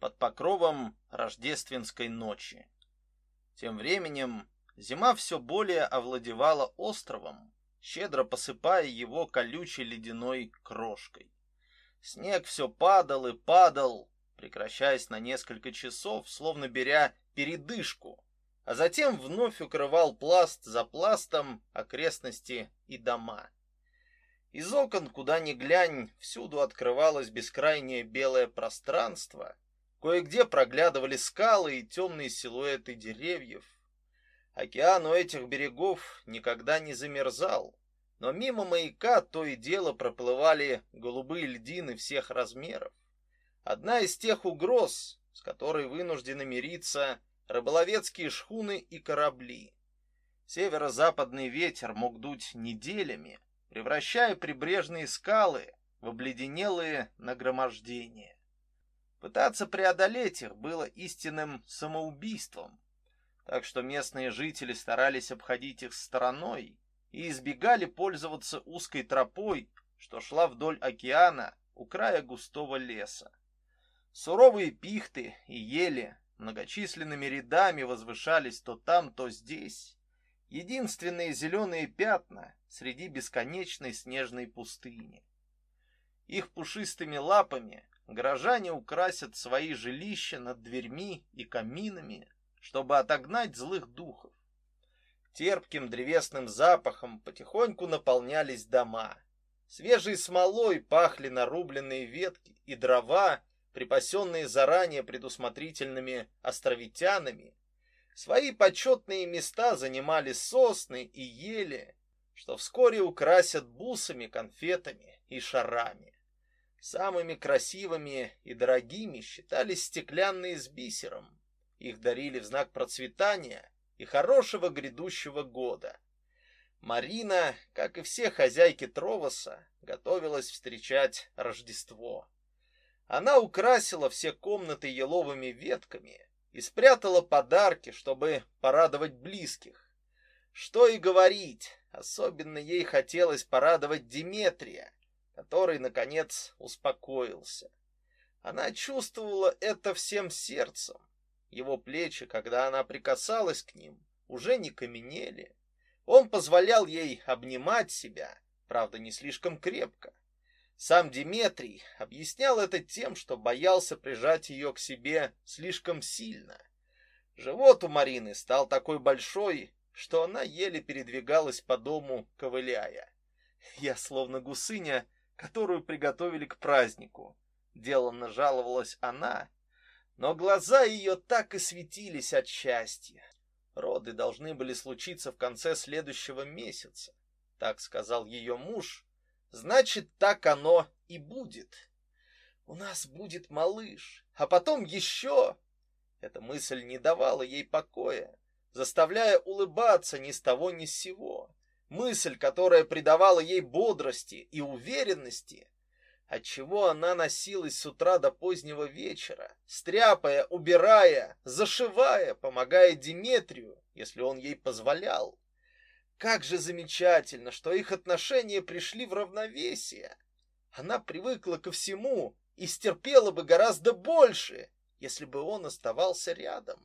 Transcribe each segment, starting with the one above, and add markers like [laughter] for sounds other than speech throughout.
под покровом рождественской ночи. Тем временем зима все более овладевала островом, щедро посыпая его колючей ледяной крошкой. Снег все падал и падал, прекращаясь на несколько часов, словно беря передышку, а затем вновь укрывал пласт за пластом окрестности и дома. Из окон, куда ни глянь, всюду открывалось бескрайнее белое пространство, кое-где проглядывали скалы и темные силуэты деревьев. Океан у этих берегов никогда не замерзал, но мимо маяка то и дело проплывали голубые льдины всех размеров. Одна из тех угроз, с которой вынуждены мириться рыболовецкие шхуны и корабли. Северо-западный ветер мог дуть неделями, превращая прибрежные скалы в обледенелые нагромождения. Пытаться преодолеть их было истинным самоубийством, так что местные жители старались обходить их стороной и избегали пользоваться узкой тропой, что шла вдоль океана у края густого леса. Суровые пихты и ели многочисленными рядами возвышались то там, то здесь. Единственные зеленые пятна среди бесконечной снежной пустыни. Их пушистыми лапами горожане украсят свои жилища над дверьми и каминами, чтобы отогнать злых духов. Терпким древесным запахом потихоньку наполнялись дома. Свежей смолой пахли нарубленные ветки и дрова, припасенные заранее предусмотрительными островитянами. Свои почетные места занимали сосны и ели, что вскоре украсят бусами, конфетами и шарами. Самыми красивыми и дорогими считались стеклянные с бисером. Их дарили в знак процветания и хорошего грядущего года. Марина, как и все хозяйки Тровоса, готовилась встречать Рождество. Она украсила все комнаты еловыми ветками и спрятала подарки, чтобы порадовать близких. Что и говорить, особенно ей хотелось порадовать Диметрия, который наконец успокоился. Она чувствовала это всем сердцем. Его плечи, когда она прикасалась к ним, уже не каменели. Он позволял ей обнимать себя, правда, не слишком крепко. Сам Диметрий объяснял это тем, что боялся прижать ее к себе слишком сильно. Живот у Марины стал такой большой, что она еле передвигалась по дому, ковыляя. Я словно гусыня, которую приготовили к празднику. Деланно жаловалась она, но глаза ее так и светились от счастья. Роды должны были случиться в конце следующего месяца, так сказал ее муж. Значит, так оно и будет. У нас будет малыш, а потом еще. Эта мысль не давала ей покоя, заставляя улыбаться ни с того ни с сего. Мысль, которая придавала ей бодрости и уверенности, Отчего она носилась с утра до позднего вечера, стряпая, убирая, зашивая, помогая Диметрию, если он ей позволял. Как же замечательно, что их отношения пришли в равновесие. Она привыкла ко всему и стерпела бы гораздо больше, если бы он оставался рядом.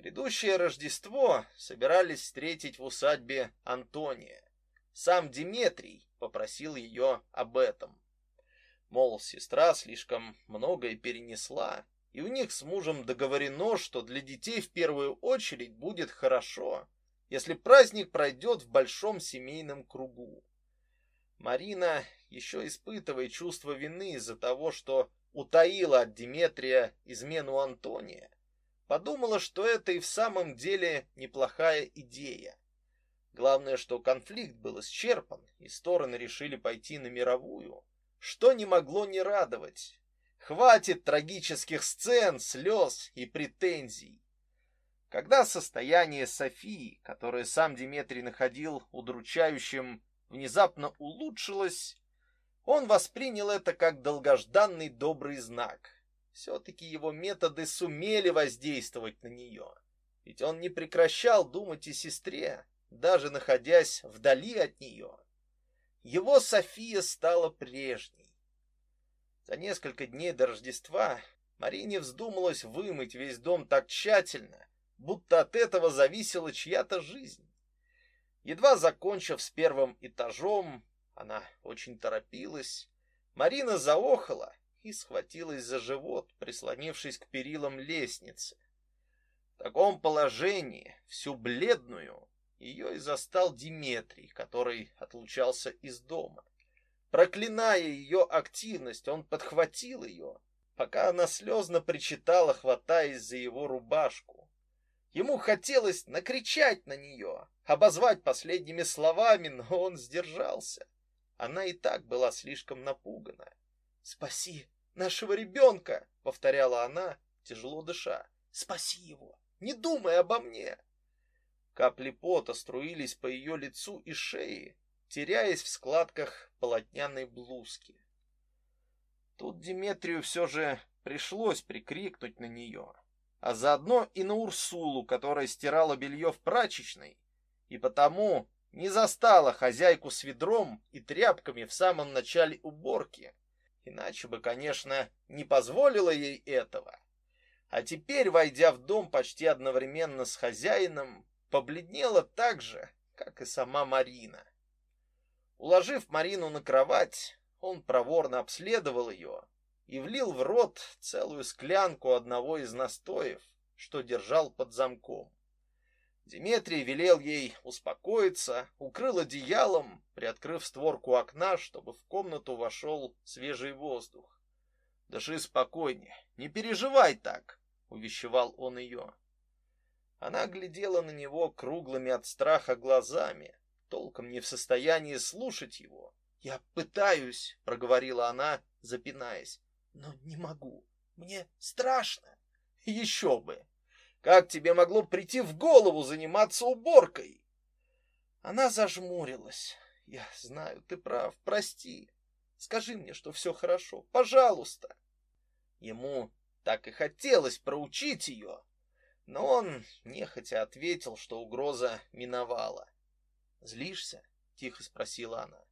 Грядущее Рождество собирались встретить в усадьбе Антония. Сам Диметрий попросил ее об этом. Мол, сестра слишком многое перенесла, и у них с мужем договорено, что для детей в первую очередь будет хорошо, если праздник пройдет в большом семейном кругу. Марина, еще испытывая чувство вины из-за того, что утаила от Диметрия измену Антония, подумала, что это и в самом деле неплохая идея. Главное, что конфликт был исчерпан, и стороны решили пойти на мировую что не могло не радовать. Хватит трагических сцен, слез и претензий. Когда состояние Софии, которое сам Диметрий находил удручающим, внезапно улучшилось, он воспринял это как долгожданный добрый знак. Все-таки его методы сумели воздействовать на нее. Ведь он не прекращал думать о сестре, даже находясь вдали от нее его София стала прежней. За несколько дней до Рождества Марине вздумалось вымыть весь дом так тщательно, будто от этого зависела чья-то жизнь. Едва закончив с первым этажом, она очень торопилась, Марина заохала и схватилась за живот, прислонившись к перилам лестницы. В таком положении, всю бледную, ее и застал Диметрий, который отлучался из дома. Проклиная ее активность, он подхватил ее, пока она слезно причитала, хватаясь за его рубашку. Ему хотелось накричать на нее, обозвать последними словами, но он сдержался. Она и так была слишком напугана. «Спаси нашего ребенка!» — повторяла она, тяжело дыша. «Спаси его! Не думай обо мне!» Капли пота струились по ее лицу и шее, теряясь в складках полотняной блузки. Тут Диметрию все же пришлось прикрикнуть на нее, а заодно и на Урсулу, которая стирала белье в прачечной, и потому не застала хозяйку с ведром и тряпками в самом начале уборки, иначе бы, конечно, не позволила ей этого. А теперь, войдя в дом почти одновременно с хозяином, побледнела так же, как и сама Марина. Уложив Марину на кровать, он проворно обследовал ее и влил в рот целую склянку одного из настоев, что держал под замком. Дмитрий велел ей успокоиться, укрыл одеялом, приоткрыв створку окна, чтобы в комнату вошел свежий воздух. «Дыши спокойнее, не переживай так», — увещевал он ее. Она глядела на него круглыми от страха глазами, толком не в состоянии слушать его. «Я пытаюсь», — проговорила она, запинаясь, — «но не могу. Мне страшно». «Еще бы! Как тебе могло прийти в голову заниматься уборкой?» Она зажмурилась. «Я знаю, ты прав, прости. Скажи мне, что все хорошо, пожалуйста». Ему так и хотелось проучить ее, но он нехотя ответил, что угроза миновала. «Злишься?» — тихо спросила она.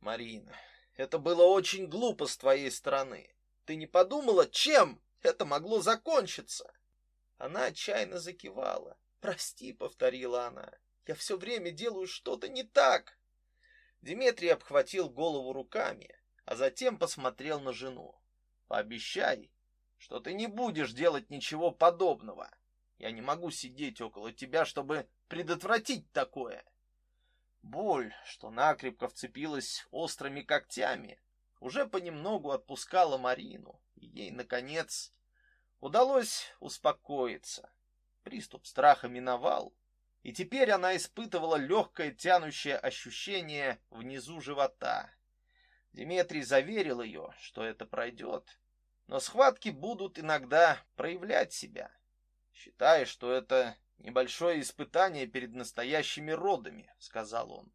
«Марина, это было очень глупо с твоей стороны. Ты не подумала, чем это могло закончиться?» Она отчаянно закивала. «Прости», — повторила она, — «я все время делаю что-то не так». Дмитрий обхватил голову руками, а затем посмотрел на жену. «Пообещай, что ты не будешь делать ничего подобного. Я не могу сидеть около тебя, чтобы предотвратить такое. Боль, что накрепко вцепилась острыми когтями, уже понемногу отпускала Марину, и ей, наконец, удалось успокоиться. Приступ страха миновал, и теперь она испытывала легкое тянущее ощущение внизу живота. Дмитрий заверил ее, что это пройдет, но схватки будут иногда проявлять себя считая, что это небольшое испытание перед настоящими родами, сказал он.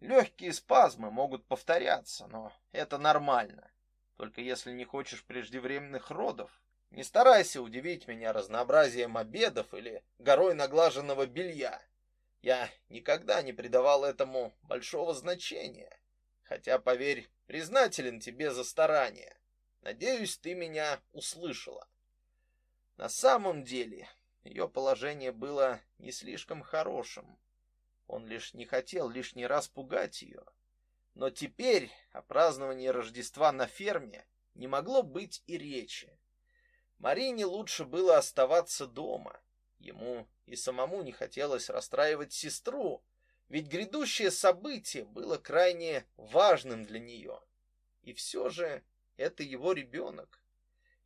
Легкие спазмы могут повторяться, но это нормально. Только если не хочешь преждевременных родов, не старайся удивить меня разнообразием обедов или горой наглаженного белья. Я никогда не придавал этому большого значения, хотя, поверь, признателен тебе за старание. Надеюсь, ты меня услышала. На самом деле, ее положение было не слишком хорошим. Он лишь не хотел лишний раз пугать ее. Но теперь о праздновании Рождества на ферме не могло быть и речи. Марине лучше было оставаться дома. Ему и самому не хотелось расстраивать сестру, ведь грядущее событие было крайне важным для нее. И все же это его ребенок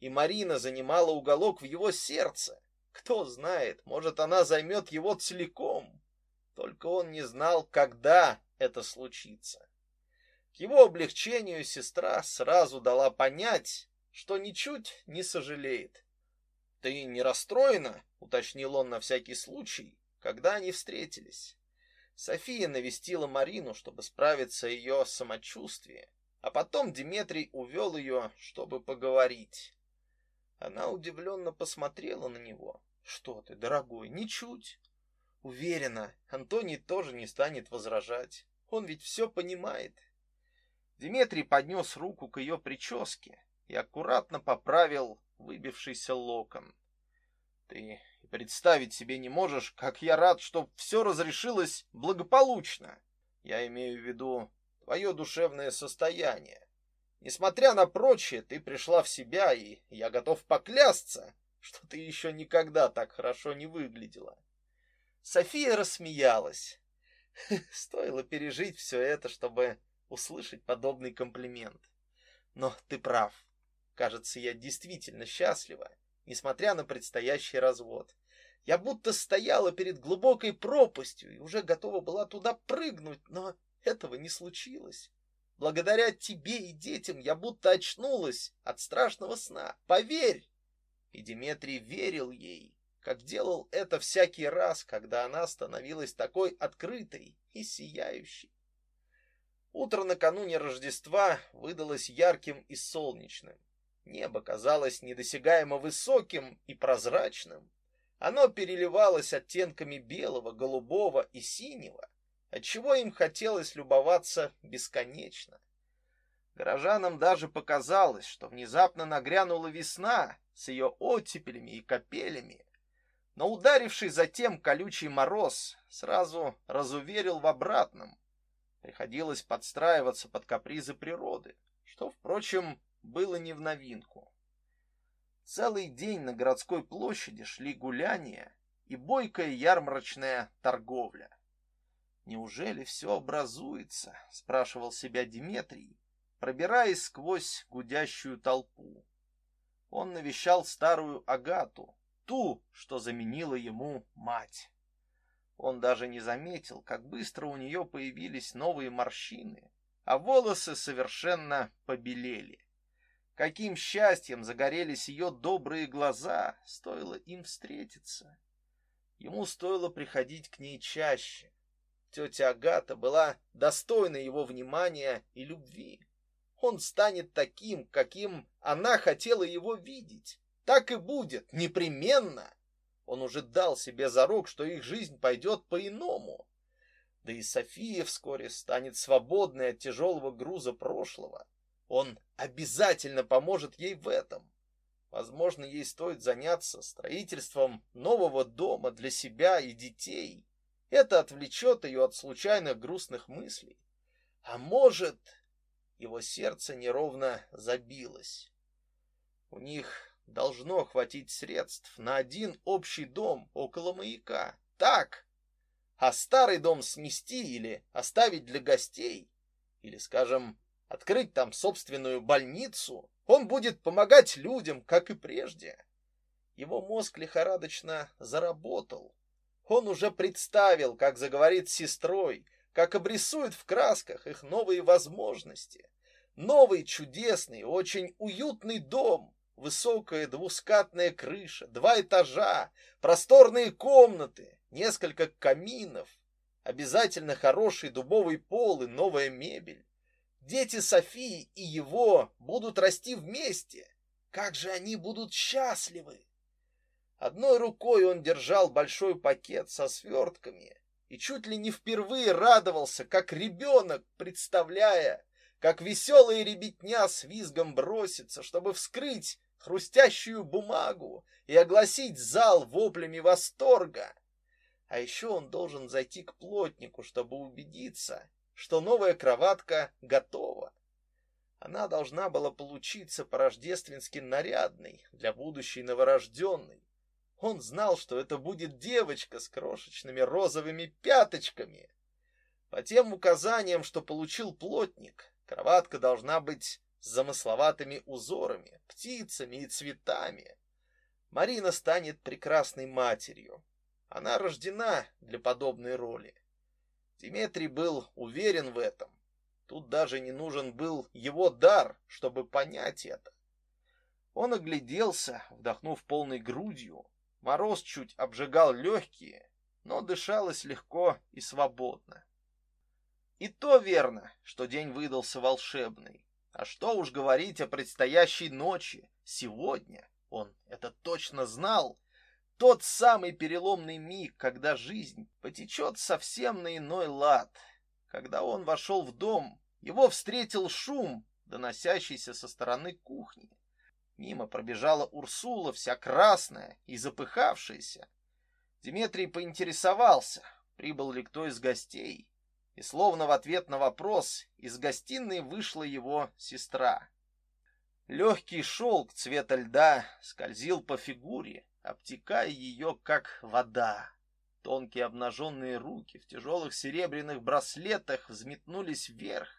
и Марина занимала уголок в его сердце. Кто знает, может, она займет его целиком. Только он не знал, когда это случится. К его облегчению сестра сразу дала понять, что ничуть не сожалеет. «Ты не расстроена?» — уточнил он на всякий случай, когда они встретились. София навестила Марину, чтобы справиться ее самочувствии, а потом Дмитрий увел ее, чтобы поговорить. Она удивленно посмотрела на него. Что ты, дорогой, ничуть. Уверена, Антоний тоже не станет возражать. Он ведь все понимает. Дмитрий поднес руку к ее прическе и аккуратно поправил выбившийся локон. Ты представить себе не можешь, как я рад, что все разрешилось благополучно. Я имею в виду твое душевное состояние. Несмотря на прочее, ты пришла в себя, и я готов поклясться, что ты еще никогда так хорошо не выглядела. София рассмеялась. [laughs] Стоило пережить все это, чтобы услышать подобный комплимент. Но ты прав. Кажется, я действительно счастлива, несмотря на предстоящий развод. Я будто стояла перед глубокой пропастью и уже готова была туда прыгнуть, но этого не случилось. Благодаря тебе и детям я будто очнулась от страшного сна. Поверь! И Диметрий верил ей, как делал это всякий раз, когда она становилась такой открытой и сияющей. Утро накануне Рождества выдалось ярким и солнечным. Небо казалось недосягаемо высоким и прозрачным. Оно переливалось оттенками белого, голубого и синего, отчего им хотелось любоваться бесконечно. Горожанам даже показалось, что внезапно нагрянула весна с ее оттепелями и капелями. Но ударивший затем колючий мороз сразу разуверил в обратном. Приходилось подстраиваться под капризы природы, что, впрочем, было не в новинку. Целый день на городской площади шли гуляния и бойкая ярмарочная торговля. Неужели все образуется, спрашивал себя Диметрий, пробираясь сквозь гудящую толпу. Он навещал старую Агату, ту, что заменила ему мать. Он даже не заметил, как быстро у нее появились новые морщины, а волосы совершенно побелели. Каким счастьем загорелись ее добрые глаза, стоило им встретиться. Ему стоило приходить к ней чаще. Тетя Агата была достойна его внимания и любви. Он станет таким, каким она хотела его видеть. Так и будет, непременно. Он уже дал себе зарок, что их жизнь пойдет по-иному. Да и София вскоре станет свободной от тяжелого груза прошлого. Он обязательно поможет ей в этом. Возможно, ей стоит заняться строительством нового дома для себя и детей. Это отвлечет ее от случайных грустных мыслей. А может, его сердце неровно забилось. У них должно хватить средств на один общий дом около маяка. Так. А старый дом снести или оставить для гостей, или, скажем, открыть там собственную больницу, он будет помогать людям, как и прежде. Его мозг лихорадочно заработал. Он уже представил, как заговорит с сестрой, как обрисует в красках их новые возможности. Новый чудесный, очень уютный дом, высокая двускатная крыша, два этажа, просторные комнаты, несколько каминов, обязательно хороший дубовый пол и новая мебель. Дети Софии и его будут расти вместе. Как же они будут счастливы! Одной рукой он держал большой пакет со свертками и чуть ли не впервые радовался, как ребенок, представляя, как веселая ребятня с визгом бросится, чтобы вскрыть хрустящую бумагу и огласить зал воплями восторга. А еще он должен зайти к плотнику, чтобы убедиться, что новая кроватка готова. Она должна была получиться по-рождественски нарядной для будущей новорожденной. Он знал, что это будет девочка с крошечными розовыми пяточками. По тем указаниям, что получил плотник, кроватка должна быть с замысловатыми узорами, птицами и цветами. Марина станет прекрасной матерью. Она рождена для подобной роли. Диметрий был уверен в этом. Тут даже не нужен был его дар, чтобы понять это. Он огляделся, вдохнув полной грудью. Мороз чуть обжигал легкие, но дышалось легко и свободно. И то верно, что день выдался волшебный. А что уж говорить о предстоящей ночи, сегодня. Он это точно знал тот самый переломный миг, когда жизнь потечет совсем на иной лад. Когда он вошел в дом, его встретил шум, доносящийся со стороны кухни. Мимо пробежала Урсула, вся красная и запыхавшаяся. Дмитрий поинтересовался, прибыл ли кто из гостей, и словно в ответ на вопрос из гостиной вышла его сестра. Легкий шелк цвета льда скользил по фигуре, обтекая ее, как вода. Тонкие обнаженные руки в тяжелых серебряных браслетах взметнулись вверх.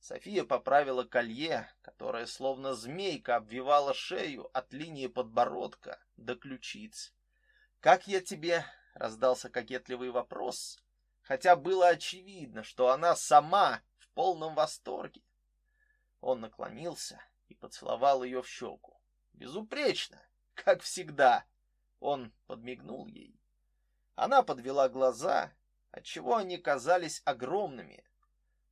София поправила колье, которое словно змейка обвивало шею от линии подбородка до ключиц. «Как я тебе?» — раздался кокетливый вопрос, хотя было очевидно, что она сама в полном восторге. Он наклонился и поцеловал ее в щеку. Безупречно, как всегда. Он подмигнул ей. Она подвела глаза, отчего они казались огромными.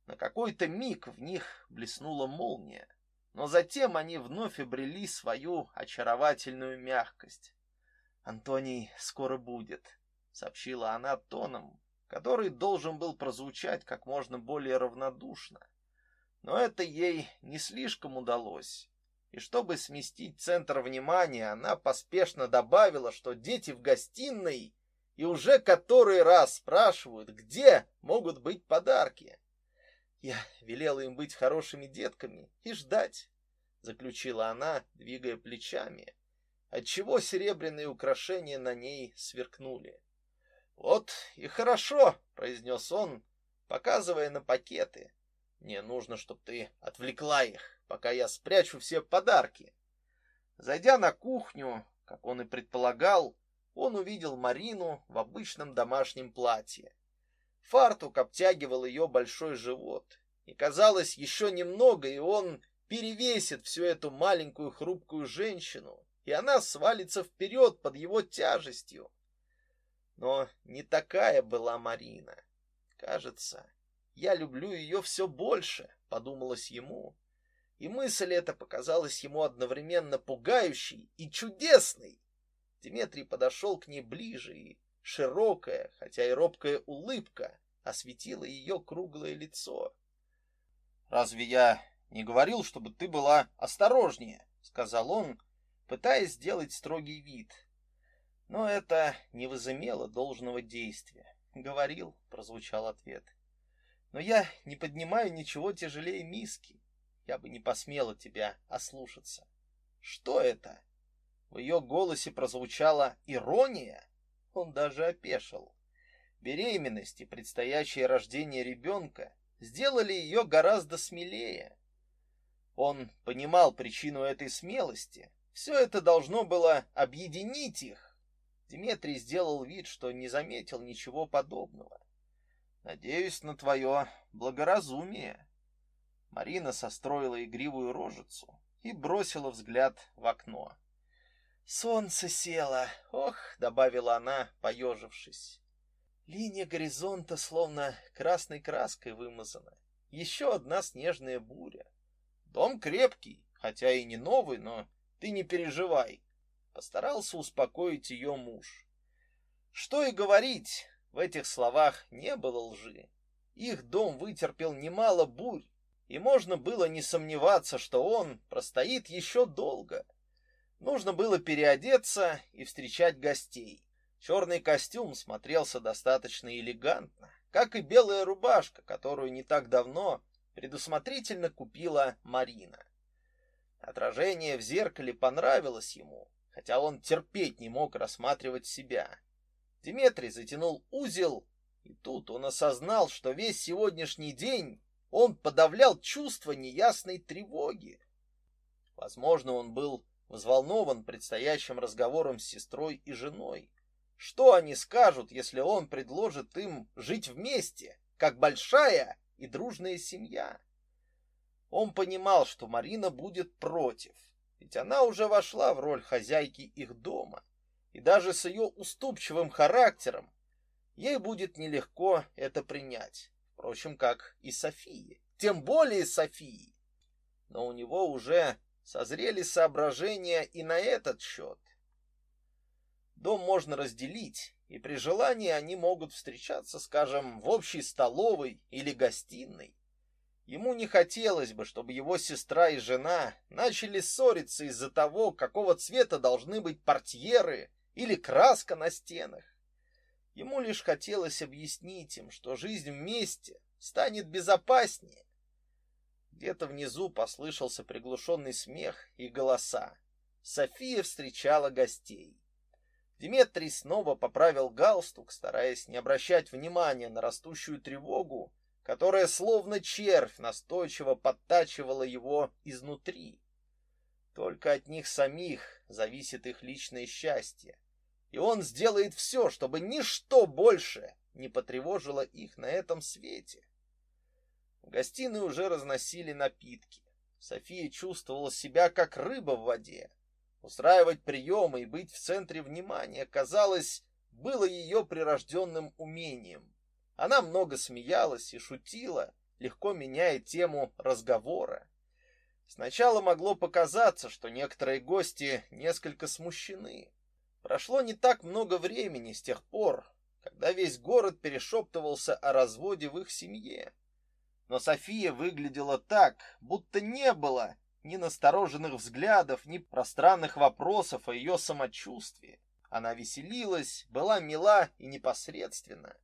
На какой-то миг в них блеснула молния, но затем они вновь обрели свою очаровательную мягкость. Антоний скоро будет, сообщила она тоном, который должен был прозвучать как можно более равнодушно. Но это ей не слишком удалось. И чтобы сместить центр внимания, она поспешно добавила, что дети в гостиной и уже который раз спрашивают, где могут быть подарки. Я велела им быть хорошими детками и ждать, заключила она, двигая плечами, отчего серебряные украшения на ней сверкнули. Вот и хорошо, произнес он, показывая на пакеты. Мне нужно, чтобы ты отвлекла их, пока я спрячу все подарки. Зайдя на кухню, как он и предполагал, он увидел Марину в обычном домашнем платье. Фартук обтягивал ее большой живот, и казалось, еще немного, и он перевесит всю эту маленькую хрупкую женщину, и она свалится вперед под его тяжестью. Но не такая была Марина. Кажется, я люблю ее все больше, подумалось ему. И мысль эта показалась ему одновременно пугающей и чудесной. Дмитрий подошел к ней ближе, и широкая, хотя и робкая улыбка осветила ее круглое лицо. Разве я не говорил, чтобы ты была осторожнее, сказал он, пытаясь сделать строгий вид. Но это не возымело должного действия. Говорил, прозвучал ответ. Но я не поднимаю ничего тяжелее миски. Я бы не посмела тебя ослушаться. Что это? В ее голосе прозвучала ирония. Он даже опешил. Беременность и предстоящее рождение ребенка сделали ее гораздо смелее. Он понимал причину этой смелости. Все это должно было объединить их. Дмитрий сделал вид, что не заметил ничего подобного. Надеюсь на твое благоразумие. Марина состроила игривую рожицу и бросила взгляд в окно. Солнце село. Ох, добавила она, поежившись. Линия горизонта словно красной краской вымазана. Еще одна снежная буря. Дом крепкий, хотя и не новый, но ты не переживай. Постарался успокоить ее муж. Что и говорить, в этих словах не было лжи. Их дом вытерпел немало бурь, и можно было не сомневаться, что он простоит еще долго. Нужно было переодеться и встречать гостей. Черный костюм смотрелся достаточно элегантно, как и белая рубашка, которую не так давно предусмотрительно купила Марина. Отражение в зеркале понравилось ему, хотя он терпеть не мог рассматривать себя. Дмитрий затянул узел, и тут он осознал, что весь сегодняшний день он подавлял чувство неясной тревоги. Возможно, он был взволнован предстоящим разговором с сестрой и женой. Что они скажут, если он предложит им жить вместе, как большая и дружная семья? Он понимал, что Марина будет против, ведь она уже вошла в роль хозяйки их дома и даже с ее уступчивым характером ей будет нелегко это принять. Впрочем, как и Софии, тем более Софии. Но у него уже созрели соображения и на этот счет. Дом можно разделить, и при желании они могут встречаться, скажем, в общей столовой или гостиной. Ему не хотелось бы, чтобы его сестра и жена начали ссориться из-за того, какого цвета должны быть портьеры или краска на стенах. Ему лишь хотелось объяснить им, что жизнь вместе станет безопаснее. Где-то внизу послышался приглушенный смех и голоса. София встречала гостей. Диметрий снова поправил галстук, стараясь не обращать внимания на растущую тревогу, которая словно червь настойчиво подтачивала его изнутри. Только от них самих зависит их личное счастье, и он сделает все, чтобы ничто больше не потревожило их на этом свете. В гостиной уже разносили напитки. София чувствовала себя как рыба в воде. Устраивать приемы и быть в центре внимания, казалось, было ее прирожденным умением. Она много смеялась и шутила, легко меняя тему разговора. Сначала могло показаться, что некоторые гости несколько смущены. Прошло не так много времени с тех пор, когда весь город перешептывался о разводе в их семье. Но София выглядела так, будто не было ни настороженных взглядов, ни пространных вопросов о ее самочувствии. Она веселилась, была мила и непосредственна.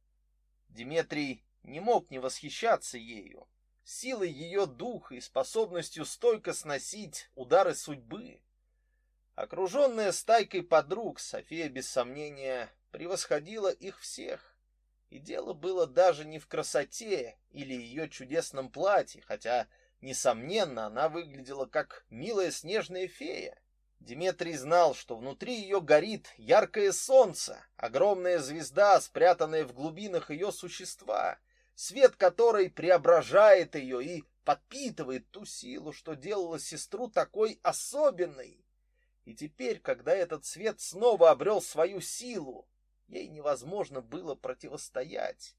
Дмитрий не мог не восхищаться ею, силой ее духа и способностью стойко сносить удары судьбы. Окруженная стайкой подруг, София без сомнения превосходила их всех. И дело было даже не в красоте или ее чудесном платье, хотя, несомненно, она выглядела как милая снежная фея. Диметрий знал, что внутри ее горит яркое солнце, огромная звезда, спрятанная в глубинах ее существа, свет которой преображает ее и подпитывает ту силу, что делала сестру такой особенной. И теперь, когда этот свет снова обрел свою силу, ей невозможно было противостоять.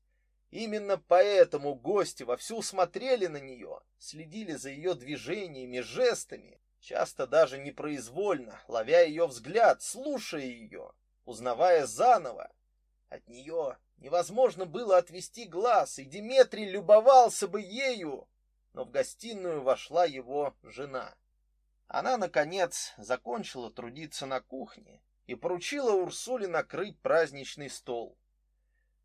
Именно поэтому гости вовсю смотрели на нее, следили за ее движениями, жестами, часто даже непроизвольно, ловя ее взгляд, слушая ее, узнавая заново. От нее невозможно было отвести глаз, и Диметрий любовался бы ею, но в гостиную вошла его жена. Она, наконец, закончила трудиться на кухне и поручила Урсуле накрыть праздничный стол.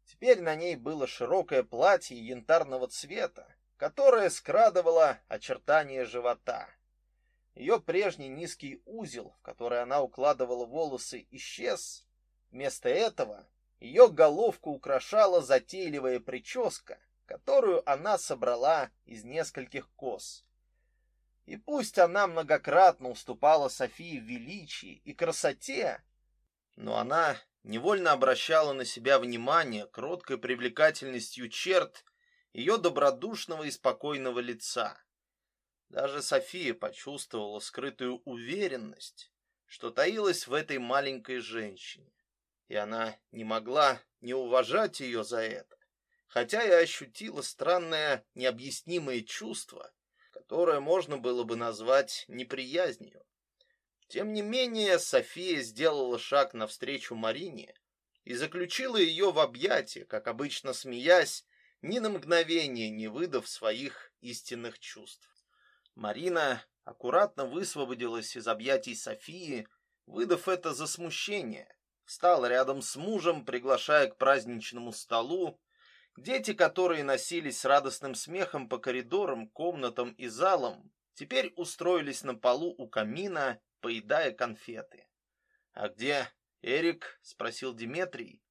Теперь на ней было широкое платье янтарного цвета, которое скрадывало очертания живота. Ее прежний низкий узел, в который она укладывала волосы, исчез. Вместо этого ее головку украшала затейливая прическа, которую она собрала из нескольких кос. И пусть она многократно уступала Софии в величии и красоте, но она невольно обращала на себя внимание кроткой привлекательностью черт ее добродушного и спокойного лица. Даже София почувствовала скрытую уверенность, что таилась в этой маленькой женщине, и она не могла не уважать ее за это, хотя и ощутила странное необъяснимое чувство, которое можно было бы назвать неприязнью. Тем не менее, София сделала шаг навстречу Марине и заключила ее в объятия, как обычно смеясь, ни на мгновение не выдав своих истинных чувств. Марина аккуратно высвободилась из объятий Софии, выдав это за смущение. Встала рядом с мужем, приглашая к праздничному столу. Дети, которые носились с радостным смехом по коридорам, комнатам и залам, теперь устроились на полу у камина, поедая конфеты. «А где Эрик?» — спросил Диметрий,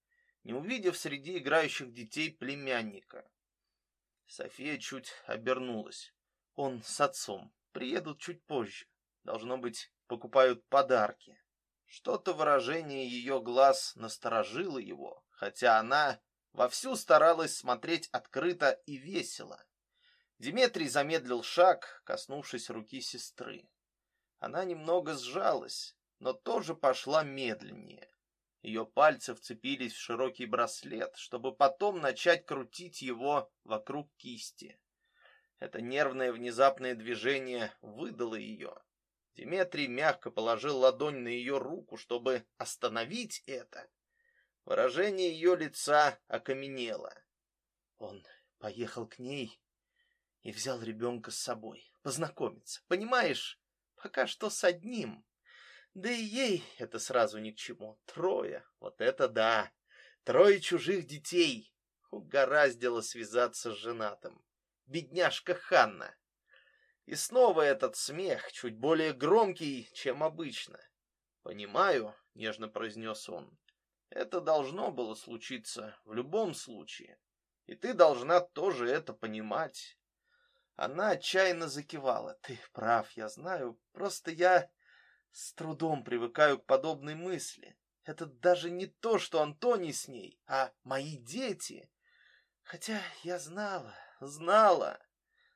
не увидев среди играющих детей племянника. София чуть обернулась. Он с отцом. Приедут чуть позже. Должно быть, покупают подарки. Что-то выражение ее глаз насторожило его, хотя она вовсю старалась смотреть открыто и весело. Диметрий замедлил шаг, коснувшись руки сестры. Она немного сжалась, но тоже пошла медленнее. Ее пальцы вцепились в широкий браслет, чтобы потом начать крутить его вокруг кисти. Это нервное внезапное движение выдало ее. Диметрий мягко положил ладонь на ее руку, чтобы остановить это. Выражение ее лица окаменело. Он поехал к ней и взял ребенка с собой, познакомиться. Понимаешь, пока что с одним. Да и ей это сразу ни к чему. Трое, вот это да. Трое чужих детей. Угораздило связаться с женатым. Бедняжка Ханна. И снова этот смех, чуть более громкий, чем обычно. «Понимаю», — нежно произнес он, — «это должно было случиться в любом случае, и ты должна тоже это понимать». Она отчаянно закивала. «Ты прав, я знаю, просто я с трудом привыкаю к подобной мысли. Это даже не то, что Антоний с ней, а мои дети. Хотя я знала, знала».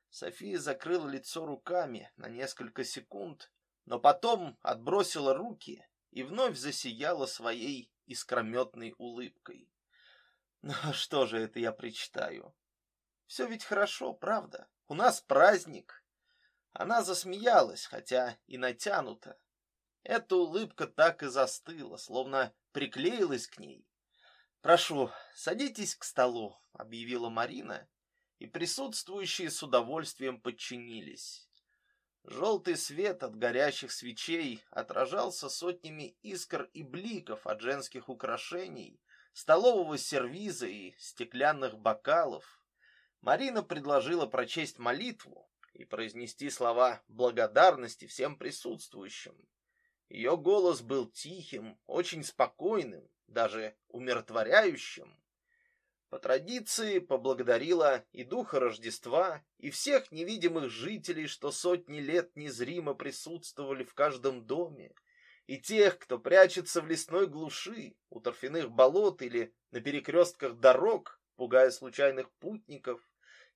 София закрыла лицо руками на несколько секунд, но потом отбросила руки и вновь засияла своей искрометной улыбкой. [laughs] Ну что же это я причитаю? Все ведь хорошо, правда? У нас праздник. Она засмеялась, хотя и натянуто. Эта улыбка так и застыла, словно приклеилась к ней. «Прошу, садитесь к столу», — объявила Марина, и присутствующие с удовольствием подчинились. Желтый свет от горящих свечей отражался сотнями искр и бликов от женских украшений, столового сервиза и стеклянных бокалов. Марина предложила прочесть молитву и произнести слова благодарности всем присутствующим. Ее голос был тихим, очень спокойным, даже умиротворяющим. По традиции поблагодарила и духа Рождества, и всех невидимых жителей, что сотни лет незримо присутствовали в каждом доме, и тех, кто прячется в лесной глуши, у торфяных болот или на перекрестках дорог, пугая случайных путников,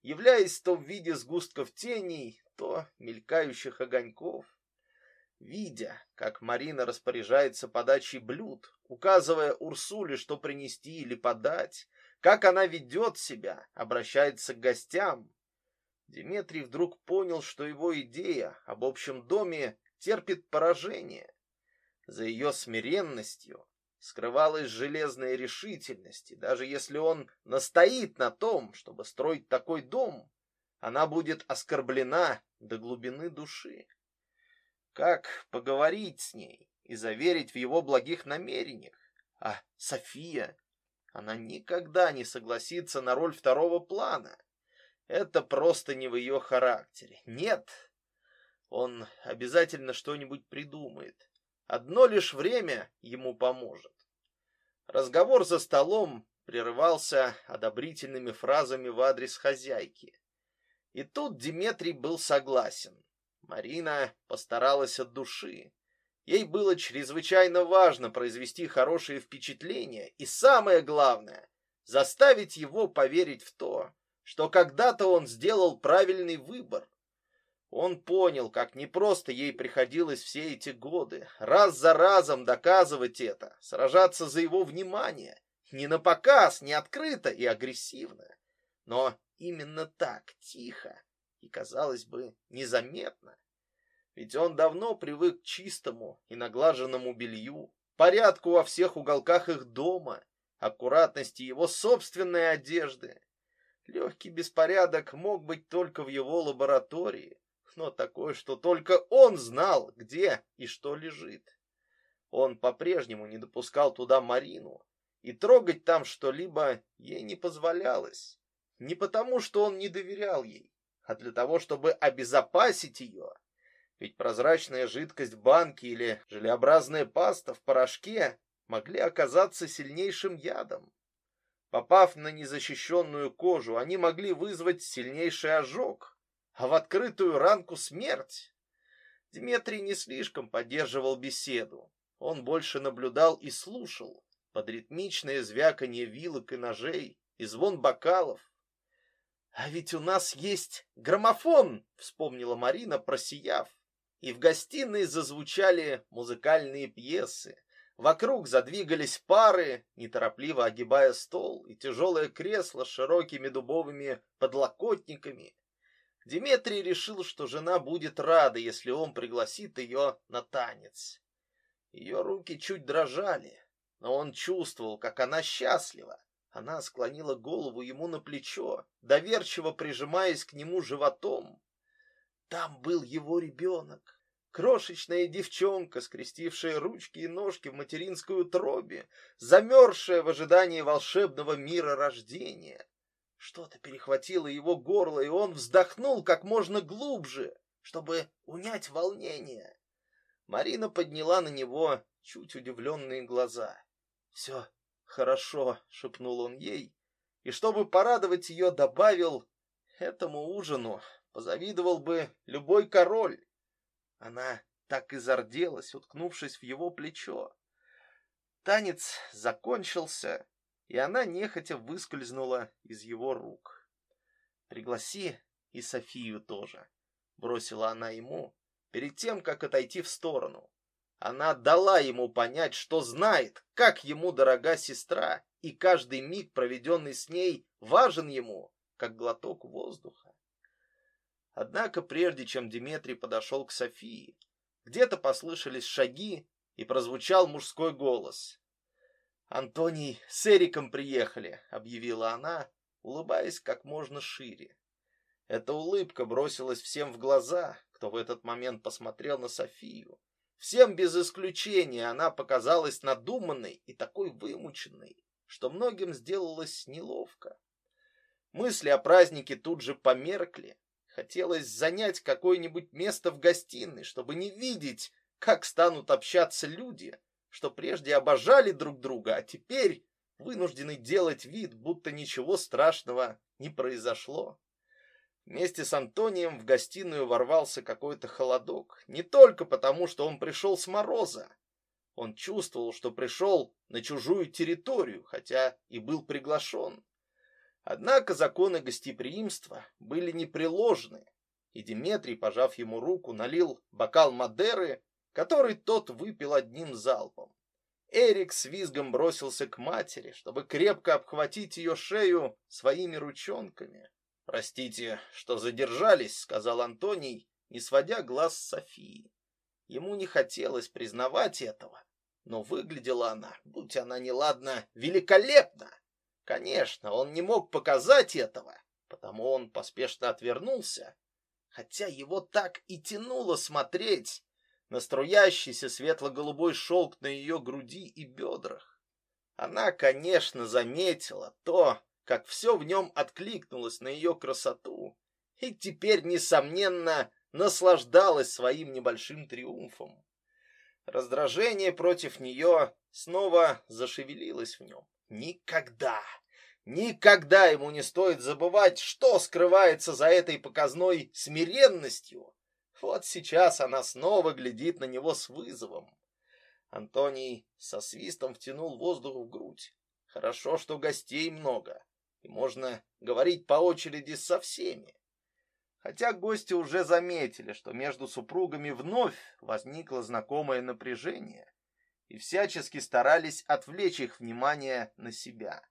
являясь то в виде сгустков теней, то мелькающих огоньков. Видя, как Марина распоряжается подачей блюд, указывая Урсуле, что принести или подать, как она ведет себя, обращается к гостям. Дмитрий вдруг понял, что его идея об общем доме терпит поражение. За ее смиренностью скрывалась железная решительность, и даже если он настоит на том, чтобы строить такой дом, она будет оскорблена до глубины души. Как поговорить с ней и заверить в его благих намерениях? А София она никогда не согласится на роль второго плана. Это просто не в ее характере. Нет, он обязательно что-нибудь придумает. Одно лишь время ему поможет. Разговор за столом прерывался одобрительными фразами в адрес хозяйки. И тут Диметрий был согласен. Марина постаралась от души. Ей было чрезвычайно важно произвести хорошее впечатление и, самое главное, заставить его поверить в то, что когда-то он сделал правильный выбор. Он понял, как непросто ей приходилось все эти годы, раз за разом доказывать это, сражаться за его внимание, не на показ, не открыто и агрессивно, но именно так, тихо и, казалось бы, незаметно. Ведь он давно привык к чистому и наглаженному белью, порядку во всех уголках их дома, аккуратности его собственной одежды. Легкий беспорядок мог быть только в его лаборатории, но такой, что только он знал, где и что лежит. Он по-прежнему не допускал туда Марину, и трогать там что-либо ей не позволялось. Не потому, что он не доверял ей, а для того, чтобы обезопасить ее ведь прозрачная жидкость в банке или желеобразная паста в порошке могли оказаться сильнейшим ядом. Попав на незащищенную кожу, они могли вызвать сильнейший ожог, а в открытую ранку смерть. Дмитрий не слишком поддерживал беседу. Он больше наблюдал и слушал под ритмичное звяканье вилок и ножей и звон бокалов. «А ведь у нас есть граммофон!» — вспомнила Марина, просияв и в гостиной зазвучали музыкальные пьесы. Вокруг задвигались пары, неторопливо огибая стол и тяжелое кресло с широкими дубовыми подлокотниками. Диметрий решил, что жена будет рада, если он пригласит ее на танец. Ее руки чуть дрожали, но он чувствовал, как она счастлива. Она склонила голову ему на плечо, доверчиво прижимаясь к нему животом. Там был его ребенок. Крошечная девчонка, скрестившая ручки и ножки в материнской утробе, замерзшая в ожидании волшебного мира рождения. Что-то перехватило его горло, и он вздохнул как можно глубже, чтобы унять волнение. Марина подняла на него чуть удивленные глаза. «Все хорошо», — шепнул он ей, и, чтобы порадовать ее, добавил, «этому ужину позавидовал бы любой король». Она так и зарделась, уткнувшись в его плечо. Танец закончился, и она нехотя выскользнула из его рук. «Пригласи и Софию тоже», — бросила она ему, перед тем, как отойти в сторону. Она дала ему понять, что знает, как ему дорога сестра, и каждый миг, проведенный с ней, важен ему, как глоток воздуха. Однако прежде чем Дмитрий подошел к Софии, где-то послышались шаги и прозвучал мужской голос. «Антоний с Эриком приехали», — объявила она, улыбаясь как можно шире. Эта улыбка бросилась всем в глаза, кто в этот момент посмотрел на Софию. Всем без исключения она показалась надуманной и такой вымученной, что многим сделалось неловко. Мысли о празднике тут же померкли, Хотелось занять какое-нибудь место в гостиной, чтобы не видеть, как станут общаться люди, что прежде обожали друг друга, а теперь вынуждены делать вид, будто ничего страшного не произошло. Вместе с Антонием в гостиную ворвался какой-то холодок, не только потому, что он пришел с мороза. Он чувствовал, что пришел на чужую территорию, хотя и был приглашен. Однако законы гостеприимства были непреложны, и Диметрий, пожав ему руку, налил бокал Мадеры, который тот выпил одним залпом. Эрик с визгом бросился к матери, чтобы крепко обхватить ее шею своими ручонками. «Простите, что задержались», — сказал Антоний, не сводя глаз Софии. Ему не хотелось признавать этого, но выглядела она, будь она неладна, великолепно. Конечно, он не мог показать этого, потому он поспешно отвернулся, хотя его так и тянуло смотреть на струящийся светло-голубой шелк на ее груди и бедрах. Она, конечно, заметила то, как все в нем откликнулось на ее красоту, и теперь, несомненно, наслаждалась своим небольшим триумфом. Раздражение против нее снова зашевелилось в нем. Никогда, никогда ему не стоит забывать, что скрывается за этой показной смиренностью. Вот сейчас она снова глядит на него с вызовом. Антоний со свистом втянул воздух в грудь. Хорошо, что гостей много, и можно говорить по очереди со всеми. Хотя гости уже заметили, что между супругами вновь возникло знакомое напряжение, и всячески старались отвлечь их внимание на себя.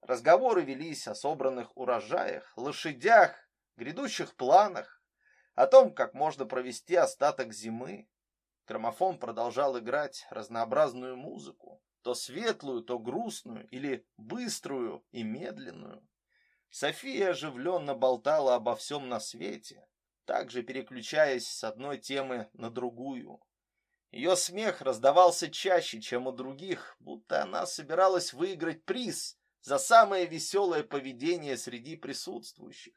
Разговоры велись о собранных урожаях, лошадях, грядущих планах, о том, как можно провести остаток зимы. Граммофон продолжал играть разнообразную музыку, то светлую, то грустную, или быструю и медленную. София оживленно болтала обо всем на свете, также переключаясь с одной темы на другую. Ее смех раздавался чаще, чем у других, будто она собиралась выиграть приз за самое веселое поведение среди присутствующих.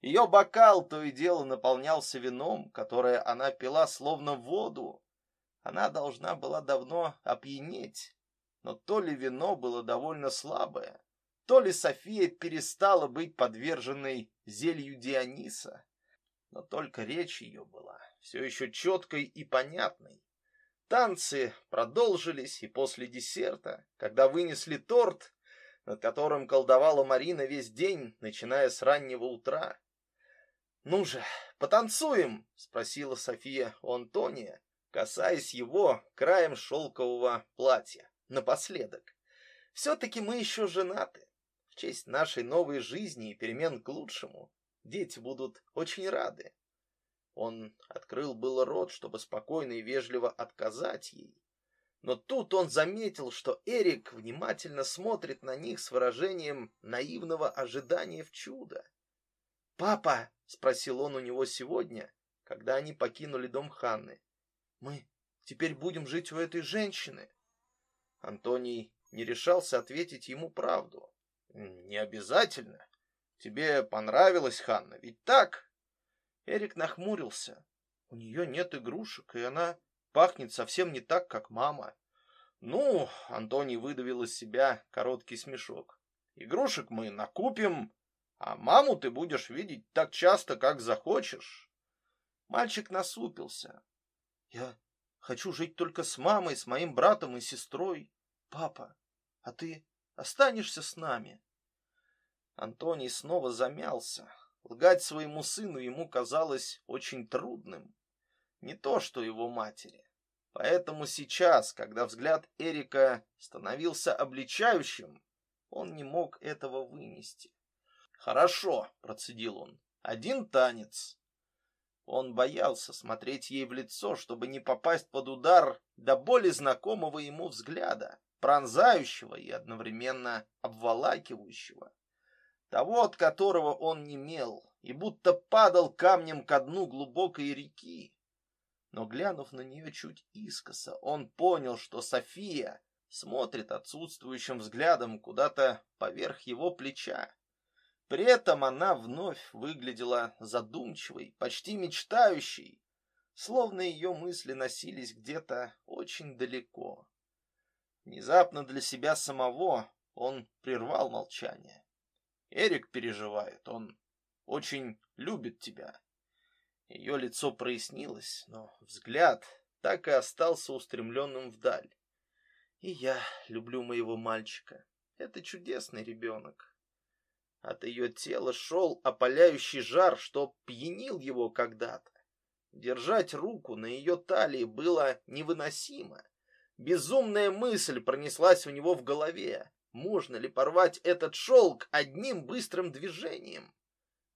Ее бокал то и дело наполнялся вином, которое она пила словно воду. Она должна была давно опьянеть, но то ли вино было довольно слабое, то ли София перестала быть подверженной зелью Диониса, но только речь ее была все еще четкой и понятной. Танцы продолжились и после десерта, когда вынесли торт, над которым колдовала Марина весь день, начиная с раннего утра. «Ну же, потанцуем!» — спросила София у Антония, касаясь его краем шелкового платья. Напоследок. «Все-таки мы еще женаты. В честь нашей новой жизни и перемен к лучшему дети будут очень рады. Он открыл было рот, чтобы спокойно и вежливо отказать ей. Но тут он заметил, что Эрик внимательно смотрит на них с выражением наивного ожидания в чудо. «Папа!» — спросил он у него сегодня, когда они покинули дом Ханны. «Мы теперь будем жить у этой женщины?» Антоний не решался ответить ему правду. «Не обязательно. Тебе понравилась Ханна, ведь так?» Эрик нахмурился. У нее нет игрушек, и она пахнет совсем не так, как мама. Ну, Антоний выдавил из себя короткий смешок. Игрушек мы накупим, а маму ты будешь видеть так часто, как захочешь. Мальчик насупился. Я хочу жить только с мамой, с моим братом и сестрой. Папа, а ты останешься с нами? Антоний снова замялся. Лгать своему сыну ему казалось очень трудным. Не то, что его матери. Поэтому сейчас, когда взгляд Эрика становился обличающим, он не мог этого вынести. «Хорошо», — процедил он, — «один танец». Он боялся смотреть ей в лицо, чтобы не попасть под удар до боли знакомого ему взгляда, пронзающего и одновременно обволакивающего, того, от которого он немел и будто падал камнем ко дну глубокой реки, но, глянув на нее чуть искоса, он понял, что София смотрит отсутствующим взглядом куда-то поверх его плеча. При этом она вновь выглядела задумчивой, почти мечтающей, словно ее мысли носились где-то очень далеко. Внезапно для себя самого он прервал молчание. Эрик переживает, он очень любит тебя. Ее лицо прояснилось, но взгляд так и остался устремленным вдаль. И я люблю моего мальчика. Это чудесный ребенок. От ее тела шел опаляющий жар, что пьянил его когда-то. Держать руку на ее талии было невыносимо. Безумная мысль пронеслась у него в голове. Можно ли порвать этот шелк одним быстрым движением?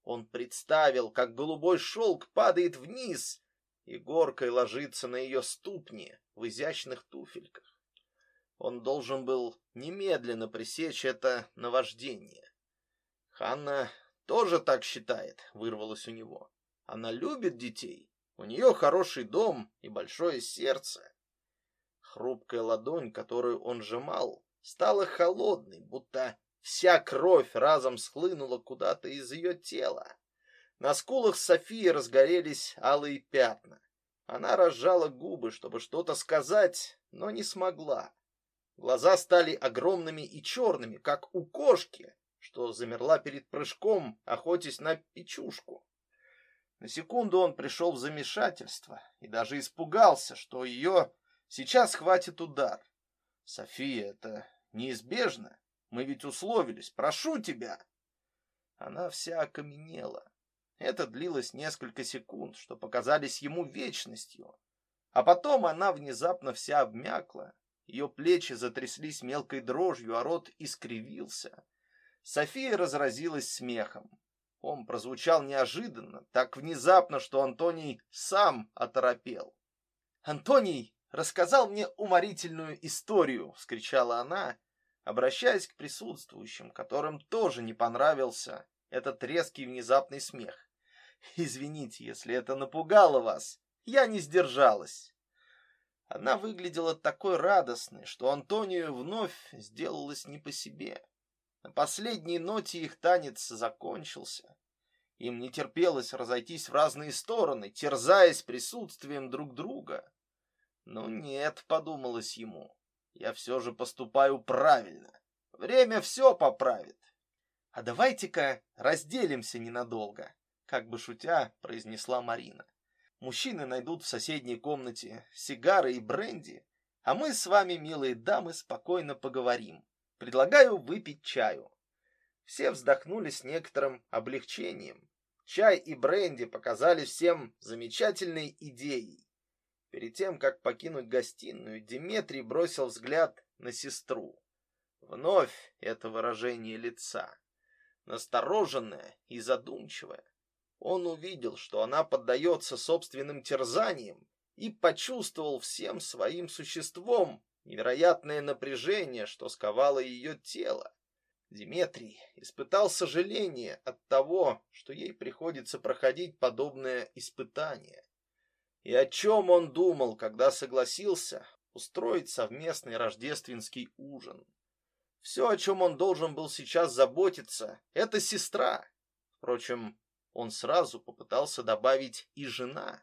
Он представил, как голубой шелк падает вниз и горкой ложится на ее ступни в изящных туфельках. Он должен был немедленно пресечь это наваждение. Ханна тоже так считает, вырвалось у него. Она любит детей, у нее хороший дом и большое сердце. Хрупкая ладонь, которую он сжимал, стала холодной, будто Вся кровь разом схлынула куда-то из ее тела. На скулах Софии разгорелись алые пятна. Она разжала губы, чтобы что-то сказать, но не смогла. Глаза стали огромными и черными, как у кошки, что замерла перед прыжком, охотясь на печушку. На секунду он пришел в замешательство и даже испугался, что ее сейчас хватит удар. София, это неизбежно. Мы ведь условились. Прошу тебя. Она вся окаменела. Это длилось несколько секунд, что показались ему вечностью. А потом она внезапно вся обмякла. Ее плечи затряслись мелкой дрожью, а рот искривился. София разразилась смехом. Он прозвучал неожиданно, так внезапно, что Антоний сам оторопел. «Антоний рассказал мне уморительную историю!» — вскричала она обращаясь к присутствующим, которым тоже не понравился этот резкий внезапный смех. «Извините, если это напугало вас. Я не сдержалась». Она выглядела такой радостной, что Антонию вновь сделалось не по себе. На последней ноте их танец закончился. Им не терпелось разойтись в разные стороны, терзаясь присутствием друг друга. Но нет, подумалось ему, я все же поступаю правильно. Время все поправит. А давайте-ка разделимся ненадолго, как бы шутя произнесла Марина. Мужчины найдут в соседней комнате сигары и бренди, а мы с вами, милые дамы, спокойно поговорим. Предлагаю выпить чаю. Все вздохнули с некоторым облегчением. Чай и бренди показались всем замечательной идеей. Перед тем, как покинуть гостиную, Диметрий бросил взгляд на сестру. Вновь это выражение лица, настороженное и задумчивое. Он увидел, что она поддается собственным терзаниям и почувствовал всем своим существом невероятное напряжение, что сковало ее тело. Диметрий испытал сожаление от того, что ей приходится проходить подобное испытание. И о чем он думал, когда согласился устроить совместный рождественский ужин? Все, о чем он должен был сейчас заботиться, это сестра. Впрочем, он сразу попытался добавить и жена.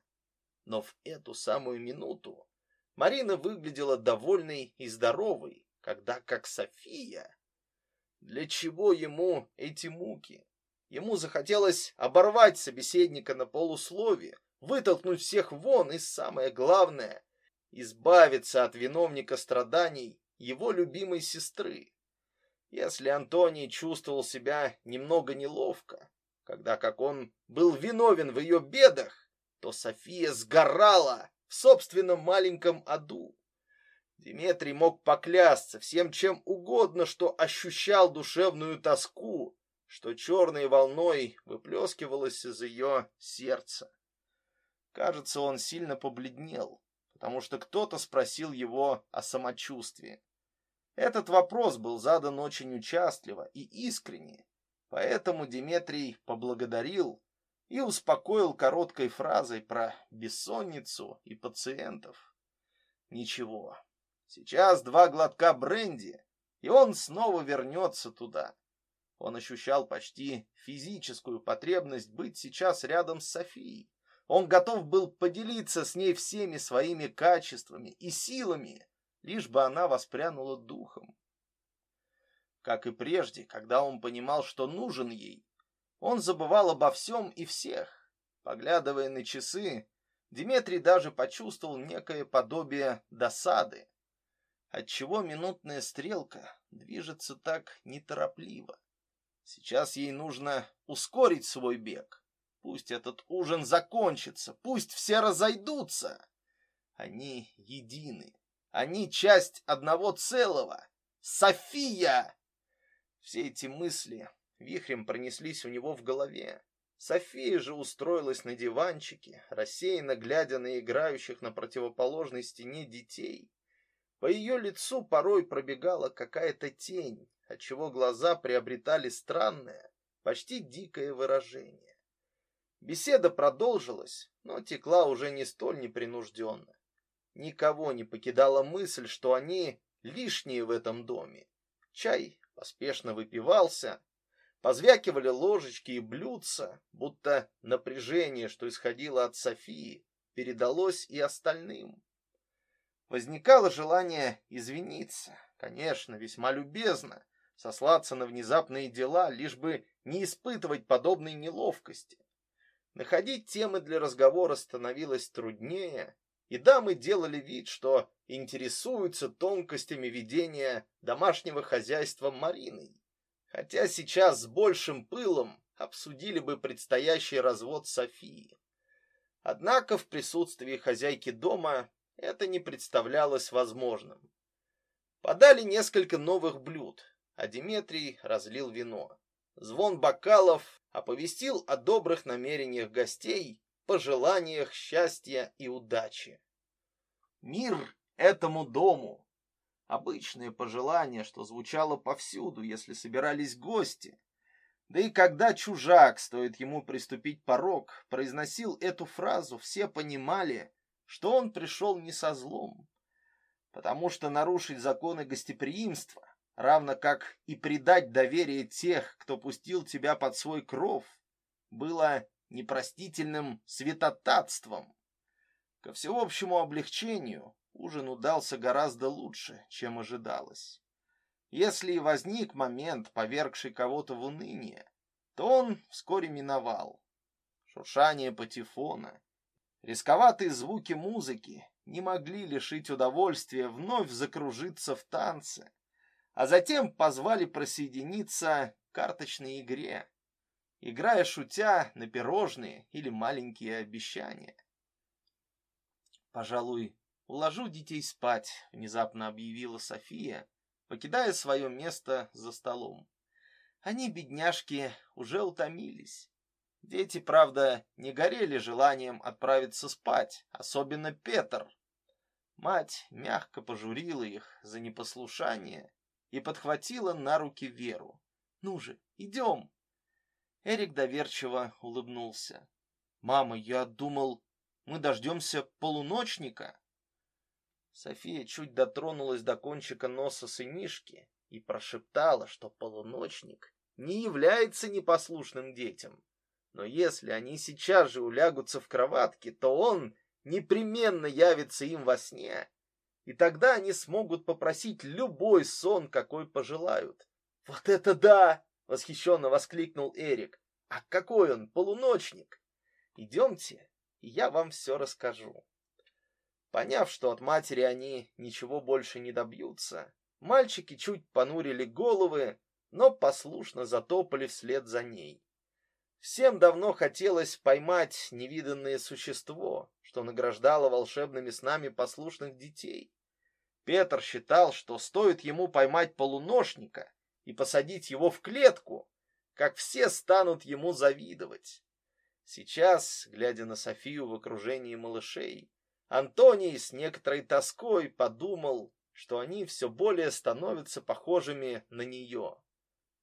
Но в эту самую минуту Марина выглядела довольной и здоровой, когда как София для чего ему эти муки? Ему захотелось оборвать собеседника на полусловие, вытолкнуть всех вон и, самое главное, избавиться от виновника страданий его любимой сестры. Если Антоний чувствовал себя немного неловко, когда как он был виновен в ее бедах, то София сгорала в собственном маленьком аду. Дмитрий мог поклясться всем чем угодно, что ощущал душевную тоску, что черной волной выплескивалась из ее сердца. Кажется, он сильно побледнел, потому что кто-то спросил его о самочувствии. Этот вопрос был задан очень участливо и искренне, поэтому Дмитрий поблагодарил и успокоил короткой фразой про бессонницу и пациентов. Ничего, Сейчас два глотка бренди, и он снова вернется туда. Он ощущал почти физическую потребность быть сейчас рядом с Софией. Он готов был поделиться с ней всеми своими качествами и силами, лишь бы она воспрянула духом. Как и прежде, когда он понимал, что нужен ей, он забывал обо всем и всех. Поглядывая на часы, Дмитрий даже почувствовал некое подобие досады. Отчего минутная стрелка движется так неторопливо? Сейчас ей нужно ускорить свой бег. Пусть этот ужин закончится, пусть все разойдутся. Они едины. Они часть одного целого. София! Все эти мысли вихрем пронеслись у него в голове. София же устроилась на диванчике, рассеянно глядя на играющих на противоположной стене детей. По ее лицу порой пробегала какая-то тень, отчего глаза приобретали странное, почти дикое выражение. Беседа продолжилась, но текла уже не столь непринужденно. Никого не покидала мысль, что они лишние в этом доме. Чай поспешно выпивался, позвякивали ложечки и блюдца, будто напряжение, что исходило от Софии, передалось и остальным. Возникало желание извиниться, конечно, весьма любезно, сослаться на внезапные дела, лишь бы не испытывать подобной неловкости. Находить темы для разговора становилось труднее, и дамы делали вид, что интересуются тонкостями ведения домашнего хозяйства Мариной, хотя сейчас с большим пылом обсудили бы предстоящий развод Софии. Однако в присутствии хозяйки дома это не представлялось возможным. Подали несколько новых блюд, а Диметрий разлил вино. Звон бокалов оповестил о добрых намерениях гостей, пожеланиях счастья и удачи. Мир этому дому. Обычное пожелание, что звучало повсюду, если собирались гости. Да и когда чужак, стоит ему приступить порог, произносил эту фразу, все понимали, что он пришел не со злом, потому что нарушить законы гостеприимства, равно как и предать доверие тех, кто пустил тебя под свой кров, было непростительным святотатством. Ко всеобщему облегчению ужин удался гораздо лучше, чем ожидалось. Если и возник момент, повергший кого-то в уныние, то он вскоре миновал. Шуршание патефона, Рисковатые звуки музыки не могли лишить удовольствия вновь закружиться в танце, а затем позвали присоединиться к карточной игре, играя шутя на пирожные или маленькие обещания. «Пожалуй, уложу детей спать», — внезапно объявила София, покидая свое место за столом. Они, бедняжки, уже утомились. Дети, правда, не горели желанием отправиться спать, особенно Петр. Мать мягко пожурила их за непослушание и подхватила на руки Веру. «Ну же, идем!» Эрик доверчиво улыбнулся. «Мама, я думал, мы дождемся полуночника?» София чуть дотронулась до кончика носа сынишки и прошептала, что полуночник не является непослушным детям. Но если они сейчас же улягутся в кроватке, то он непременно явится им во сне, и тогда они смогут попросить любой сон, какой пожелают. «Вот это да!» — восхищенно воскликнул Эрик. «А какой он, полуночник! Идемте, и я вам все расскажу». Поняв, что от матери они ничего больше не добьются, мальчики чуть понурили головы, но послушно затопали вслед за ней. Всем давно хотелось поймать невиданное существо, что награждало волшебными снами послушных детей. Петр считал, что стоит ему поймать полуношника и посадить его в клетку, как все станут ему завидовать. Сейчас, глядя на Софию в окружении малышей, Антоний с некоторой тоской подумал, что они все более становятся похожими на нее.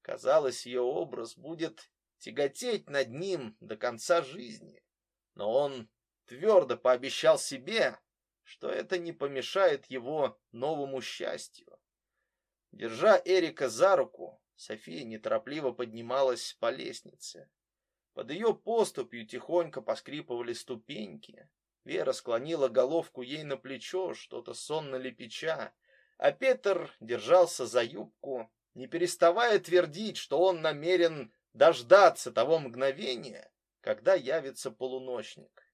Казалось, ее образ будет тяготеть над ним до конца жизни. Но он твердо пообещал себе, что это не помешает его новому счастью. Держа Эрика за руку, София неторопливо поднималась по лестнице. Под ее поступью тихонько поскрипывали ступеньки. Вера склонила головку ей на плечо, что-то сонно лепеча, а Петр держался за юбку, не переставая твердить, что он намерен дождаться того мгновения, когда явится полуночник.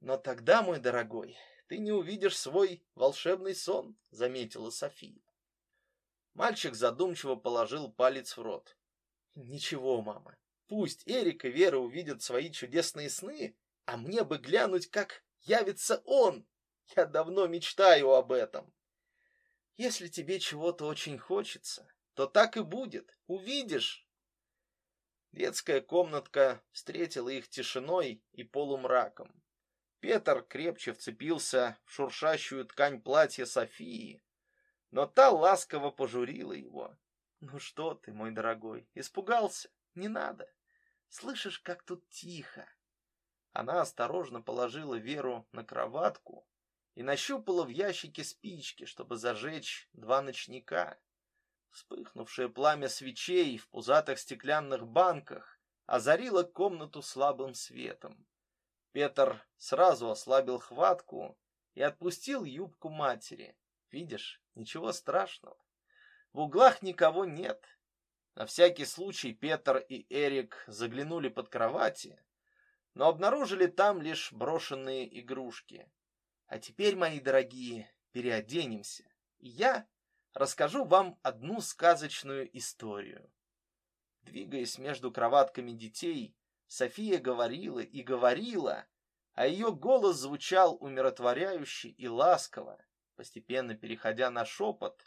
Но тогда, мой дорогой, ты не увидишь свой волшебный сон, заметила София. Мальчик задумчиво положил палец в рот. Ничего, мама. Пусть Эрик и Вера увидят свои чудесные сны, а мне бы глянуть, как явится он. Я давно мечтаю об этом. Если тебе чего-то очень хочется, то так и будет. Увидишь. Детская комнатка встретила их тишиной и полумраком. Петр крепче вцепился в шуршащую ткань платья Софии, но та ласково пожурила его. «Ну что ты, мой дорогой, испугался? Не надо. Слышишь, как тут тихо?» Она осторожно положила Веру на кроватку и нащупала в ящике спички, чтобы зажечь два ночника. Вспыхнувшее пламя свечей в пузатых стеклянных банках озарило комнату слабым светом. Петр сразу ослабил хватку и отпустил юбку матери. Видишь, ничего страшного. В углах никого нет. На всякий случай Петр и Эрик заглянули под кровати, но обнаружили там лишь брошенные игрушки. А теперь, мои дорогие, переоденемся, я расскажу вам одну сказочную историю. Двигаясь между кроватками детей, София говорила и говорила, а ее голос звучал умиротворяюще и ласково, постепенно переходя на шепот,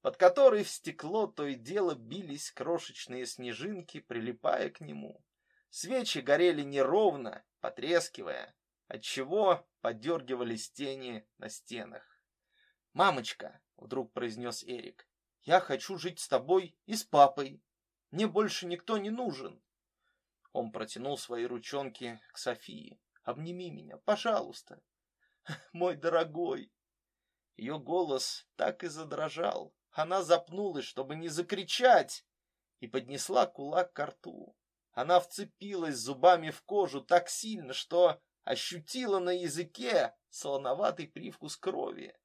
под который в стекло то и дело бились крошечные снежинки, прилипая к нему. Свечи горели неровно, потрескивая, отчего подергивались тени на стенах. «Мамочка!» — вдруг произнес Эрик. «Я хочу жить с тобой и с папой. Мне больше никто не нужен». Он протянул свои ручонки к Софии. «Обними меня, пожалуйста, [laughs] мой дорогой». Ее голос так и задрожал. Она запнулась, чтобы не закричать, и поднесла кулак к рту. Она вцепилась зубами в кожу так сильно, что ощутила на языке солоноватый привкус крови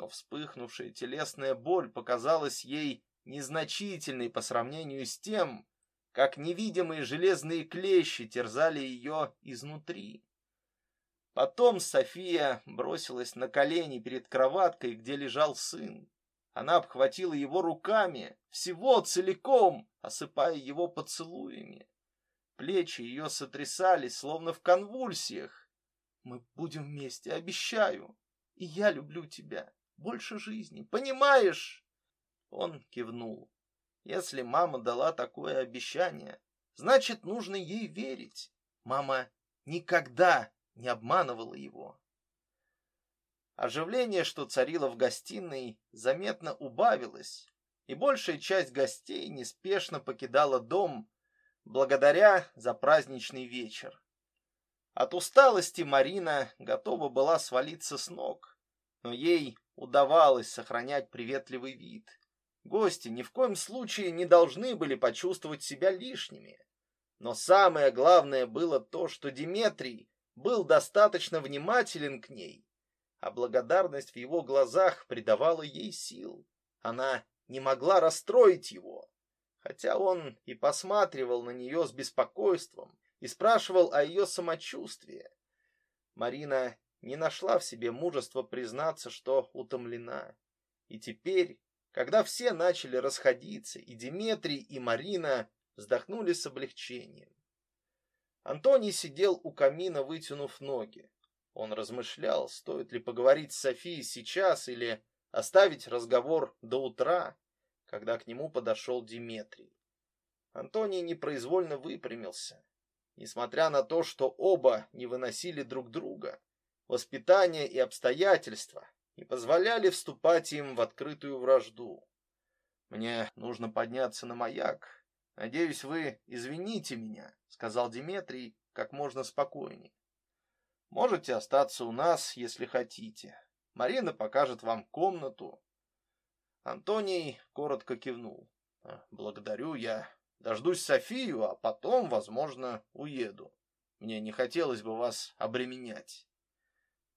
но вспыхнувшая телесная боль показалась ей незначительной по сравнению с тем, как невидимые железные клещи терзали ее изнутри. Потом София бросилась на колени перед кроваткой, где лежал сын. Она обхватила его руками, всего целиком, осыпая его поцелуями. Плечи ее сотрясались, словно в конвульсиях. «Мы будем вместе, обещаю, и я люблю тебя больше жизни. Понимаешь? Он кивнул. Если мама дала такое обещание, значит, нужно ей верить. Мама никогда не обманывала его. Оживление, что царило в гостиной, заметно убавилось, и большая часть гостей неспешно покидала дом, благодаря за праздничный вечер. От усталости Марина готова была свалиться с ног, но ей удавалось сохранять приветливый вид. Гости ни в коем случае не должны были почувствовать себя лишними. Но самое главное было то, что Диметрий был достаточно внимателен к ней, а благодарность в его глазах придавала ей сил. Она не могла расстроить его, хотя он и посматривал на нее с беспокойством и спрашивал о ее самочувствии. Марина не нашла в себе мужества признаться, что утомлена. И теперь, когда все начали расходиться, и Диметрий, и Марина вздохнули с облегчением. Антоний сидел у камина, вытянув ноги. Он размышлял, стоит ли поговорить с Софией сейчас или оставить разговор до утра, когда к нему подошел Диметрий. Антоний непроизвольно выпрямился. Несмотря на то, что оба не выносили друг друга, воспитание и обстоятельства не позволяли вступать им в открытую вражду. Мне нужно подняться на маяк. Надеюсь, вы извините меня, сказал Диметрий как можно спокойнее. Можете остаться у нас, если хотите. Марина покажет вам комнату. Антоний коротко кивнул. Благодарю, я Дождусь Софию, а потом, возможно, уеду. Мне не хотелось бы вас обременять.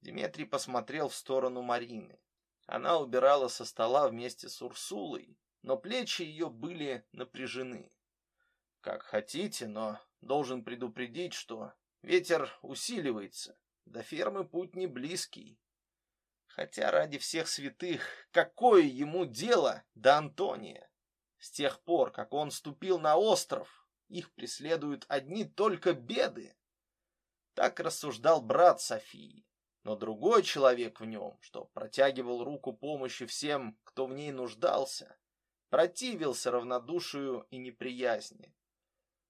Дмитрий посмотрел в сторону Марины. Она убирала со стола вместе с Урсулой, но плечи ее были напряжены. Как хотите, но должен предупредить, что ветер усиливается. До фермы путь не близкий. Хотя ради всех святых, какое ему дело до Антония? С тех пор, как он ступил на остров, их преследуют одни только беды. Так рассуждал брат Софии. Но другой человек в нем, что протягивал руку помощи всем, кто в ней нуждался, противился равнодушию и неприязни.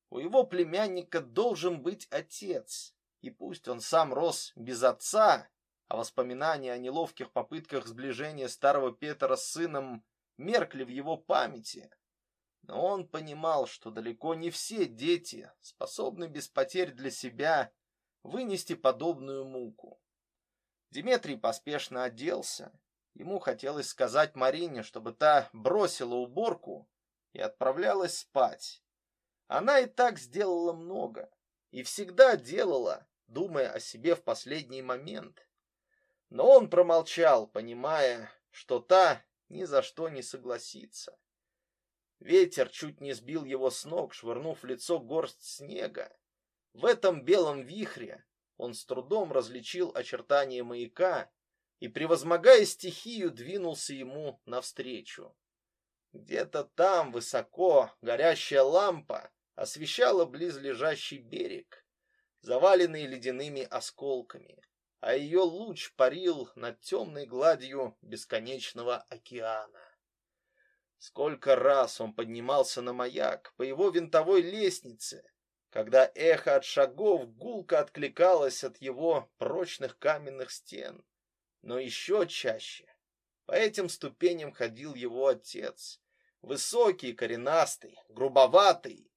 У его племянника должен быть отец, и пусть он сам рос без отца, а воспоминания о неловких попытках сближения старого Петра с сыном меркли в его памяти, но он понимал, что далеко не все дети способны без потерь для себя вынести подобную муку. Дмитрий поспешно оделся. Ему хотелось сказать Марине, чтобы та бросила уборку и отправлялась спать. Она и так сделала много, и всегда делала, думая о себе в последний момент. Но он промолчал, понимая, что та ни за что не согласится. Ветер чуть не сбил его с ног, швырнув в лицо горсть снега. В этом белом вихре он с трудом различил очертания маяка и, превозмогая стихию, двинулся ему навстречу. Где-то там, высоко, горящая лампа освещала близлежащий берег, заваленный ледяными осколками, а ее луч парил над темной гладью бесконечного океана. Сколько раз он поднимался на маяк по его винтовой лестнице, когда эхо от шагов гулко откликалось от его прочных каменных стен. Но еще чаще по этим ступеням ходил его отец, высокий, коренастый, грубоватый.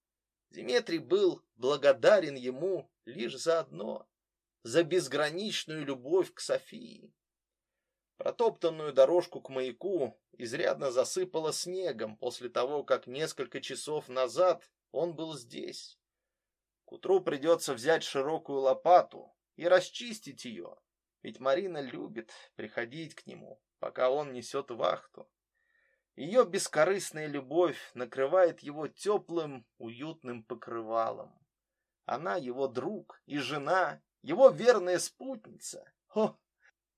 Дмитрий был благодарен ему лишь за одно — за безграничную любовь к Софии. Протоптанную дорожку к маяку изрядно засыпало снегом после того, как несколько часов назад он был здесь. К утру придется взять широкую лопату и расчистить ее, ведь Марина любит приходить к нему, пока он несет вахту. Ее бескорыстная любовь накрывает его теплым, уютным покрывалом. Она его друг и жена, его верная спутница. О,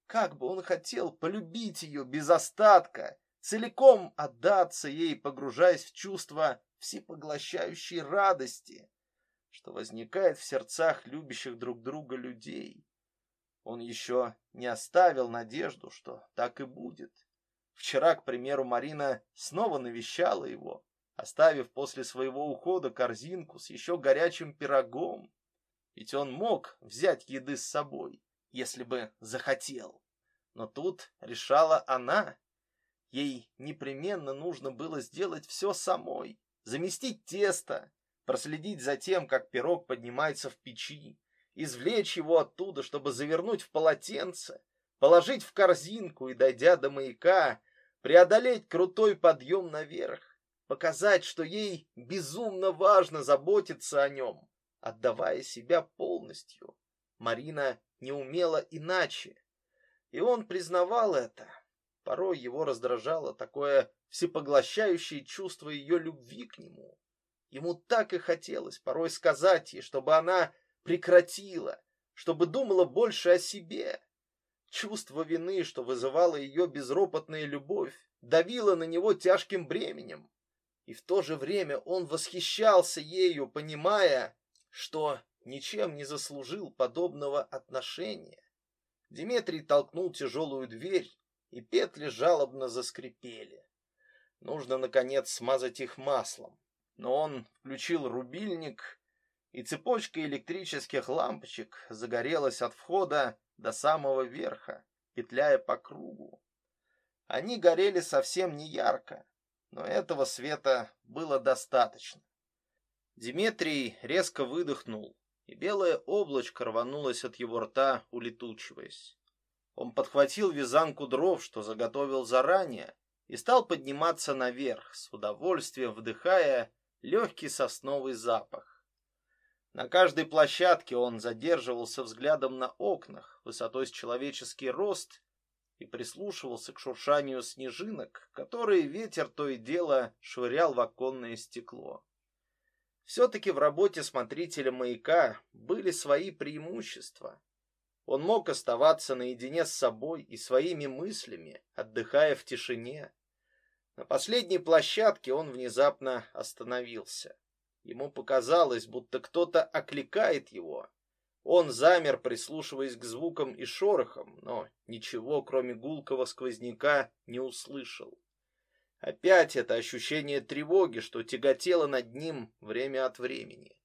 как бы он хотел полюбить ее без остатка, целиком отдаться ей, погружаясь в чувство всепоглощающей радости, что возникает в сердцах любящих друг друга людей. Он еще не оставил надежду, что так и будет. Вчера, к примеру, Марина снова навещала его, оставив после своего ухода корзинку с еще горячим пирогом. Ведь он мог взять еды с собой если бы захотел. Но тут решала она. Ей непременно нужно было сделать все самой. Заместить тесто, проследить за тем, как пирог поднимается в печи, извлечь его оттуда, чтобы завернуть в полотенце, положить в корзинку и, дойдя до маяка, преодолеть крутой подъем наверх, показать, что ей безумно важно заботиться о нем, отдавая себя полностью. Марина не умела иначе, и он признавал это. Порой его раздражало такое всепоглощающее чувство ее любви к нему. Ему так и хотелось порой сказать ей, чтобы она прекратила, чтобы думала больше о себе. Чувство вины, что вызывало ее безропотная любовь, давило на него тяжким бременем. И в то же время он восхищался ею, понимая, что ничем не заслужил подобного отношения. Дмитрий толкнул тяжелую дверь, и петли жалобно заскрипели. Нужно, наконец, смазать их маслом. Но он включил рубильник, и цепочка электрических лампочек загорелась от входа до самого верха, петляя по кругу. Они горели совсем не ярко, но этого света было достаточно. Дмитрий резко выдохнул, и белое облачко рванулось от его рта, улетучиваясь. Он подхватил вязанку дров, что заготовил заранее, и стал подниматься наверх, с удовольствием вдыхая легкий сосновый запах. На каждой площадке он задерживался взглядом на окнах, высотой с человеческий рост, и прислушивался к шуршанию снежинок, которые ветер то и дело швырял в оконное стекло. Все-таки в работе смотрителя маяка были свои преимущества. Он мог оставаться наедине с собой и своими мыслями, отдыхая в тишине. На последней площадке он внезапно остановился. Ему показалось, будто кто-то окликает его. Он замер, прислушиваясь к звукам и шорохам, но ничего, кроме гулкого сквозняка, не услышал. Опять это ощущение тревоги, что тяготело над ним время от времени.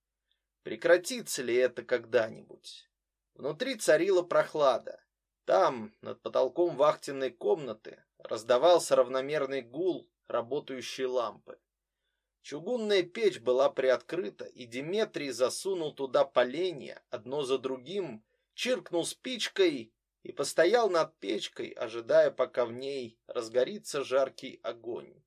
Прекратится ли это когда-нибудь? Внутри царила прохлада. Там, над потолком вахтенной комнаты, раздавался равномерный гул работающей лампы. Чугунная печь была приоткрыта, и Диметрий засунул туда поленья, одно за другим, чиркнул спичкой и постоял над печкой, ожидая, пока в ней разгорится жаркий огонь.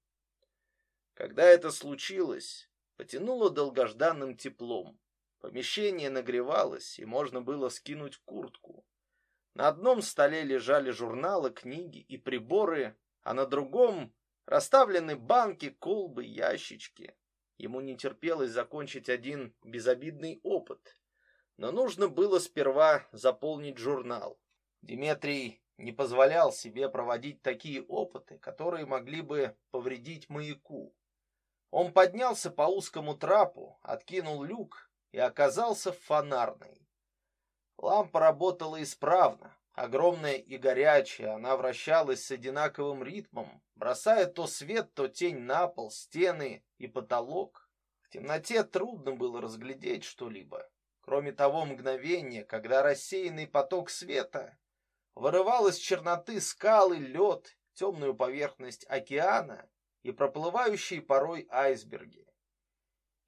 Когда это случилось, потянуло долгожданным теплом. Помещение нагревалось, и можно было скинуть куртку. На одном столе лежали журналы, книги и приборы, а на другом расставлены банки, колбы, ящички. Ему не терпелось закончить один безобидный опыт, но нужно было сперва заполнить журнал. Диметрий не позволял себе проводить такие опыты, которые могли бы повредить маяку. Он поднялся по узкому трапу, откинул люк и оказался в фонарной. Лампа работала исправно, огромная и горячая, она вращалась с одинаковым ритмом, бросая то свет, то тень на пол, стены и потолок. В темноте трудно было разглядеть что-либо, кроме того мгновения, когда рассеянный поток света вырывал из черноты скалы, лед, темную поверхность океана и проплывающие порой айсберги.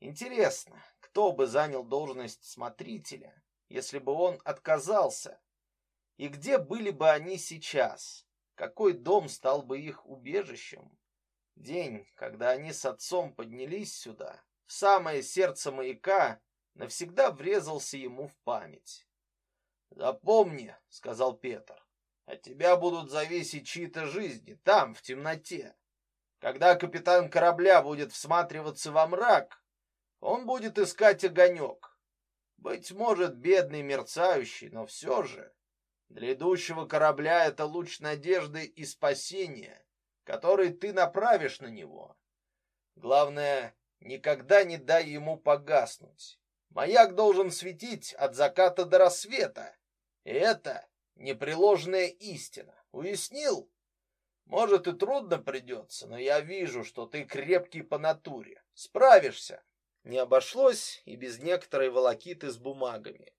Интересно, кто бы занял должность смотрителя, если бы он отказался? И где были бы они сейчас? Какой дом стал бы их убежищем? День, когда они с отцом поднялись сюда, в самое сердце маяка, навсегда врезался ему в память. Запомни, сказал Петр. От тебя будут зависеть чьи-то жизни там, в темноте. Когда капитан корабля будет всматриваться во мрак, он будет искать огонек. Быть может, бедный, мерцающий, но все же для идущего корабля это луч надежды и спасения, который ты направишь на него. Главное, никогда не дай ему погаснуть. Маяк должен светить от заката до рассвета. И это непреложная истина. Уяснил? Может и трудно придется, но я вижу, что ты крепкий по натуре. Справишься. Не обошлось и без некоторой волокиты с бумагами.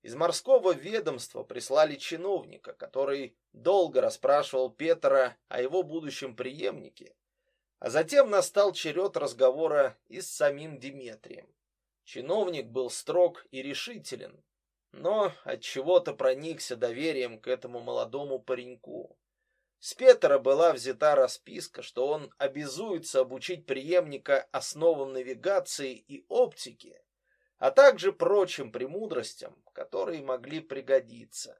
Из морского ведомства прислали чиновника, который долго расспрашивал Петра о его будущем преемнике, а затем настал черед разговора и с самим Диметрием. Чиновник был строг и решителен, но от чего-то проникся доверием к этому молодому пареньку. С Петра была взята расписка, что он обязуется обучить преемника основам навигации и оптики, а также прочим премудростям, которые могли пригодиться.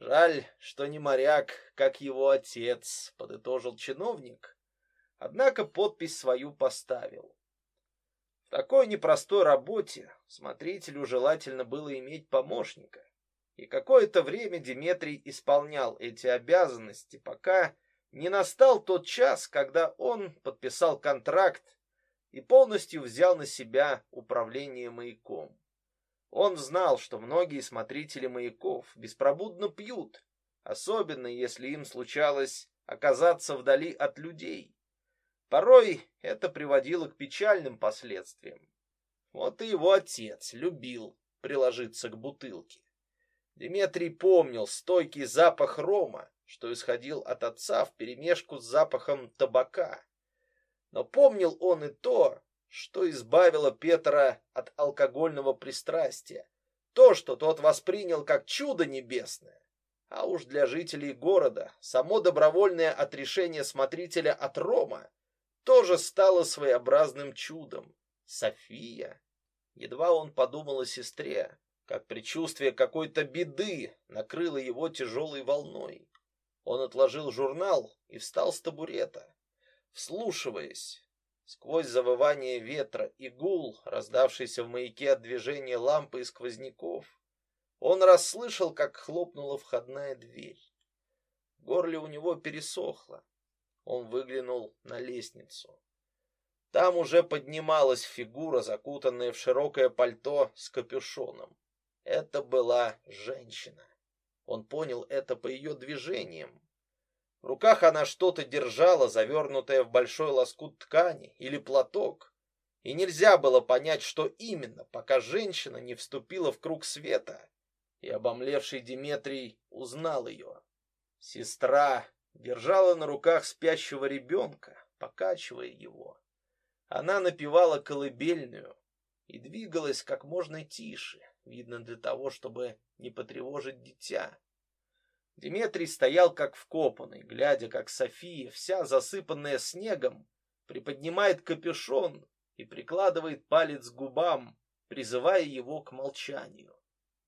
Жаль, что не моряк, как его отец, подытожил чиновник, однако подпись свою поставил. В такой непростой работе смотрителю желательно было иметь помощника. И какое-то время Диметрий исполнял эти обязанности, пока не настал тот час, когда он подписал контракт и полностью взял на себя управление маяком. Он знал, что многие смотрители маяков беспробудно пьют, особенно если им случалось оказаться вдали от людей. Порой это приводило к печальным последствиям. Вот и его отец любил приложиться к бутылке. Дмитрий помнил стойкий запах рома, что исходил от отца вперемешку с запахом табака. Но помнил он и то, что избавило Петра от алкогольного пристрастия, то, что тот воспринял как чудо небесное. А уж для жителей города само добровольное отрешение смотрителя от Рома тоже стало своеобразным чудом. София. Едва он подумал о сестре, как предчувствие какой-то беды накрыло его тяжелой волной. Он отложил журнал и встал с табурета вслушиваясь. Сквозь завывание ветра и гул, раздавшийся в маяке от движения лампы и сквозняков, он расслышал, как хлопнула входная дверь. В горле у него пересохло. Он выглянул на лестницу. Там уже поднималась фигура, закутанная в широкое пальто с капюшоном. Это была женщина. Он понял это по ее движениям. В руках она что-то держала, завернутое в большой лоскут ткани или платок, и нельзя было понять, что именно, пока женщина не вступила в круг света, и обомлевший Диметрий узнал ее. Сестра держала на руках спящего ребенка, покачивая его. Она напевала колыбельную и двигалась как можно тише, видно для того, чтобы не потревожить дитя. Дмитрий стоял как вкопанный, глядя, как София, вся засыпанная снегом, приподнимает капюшон и прикладывает палец к губам, призывая его к молчанию.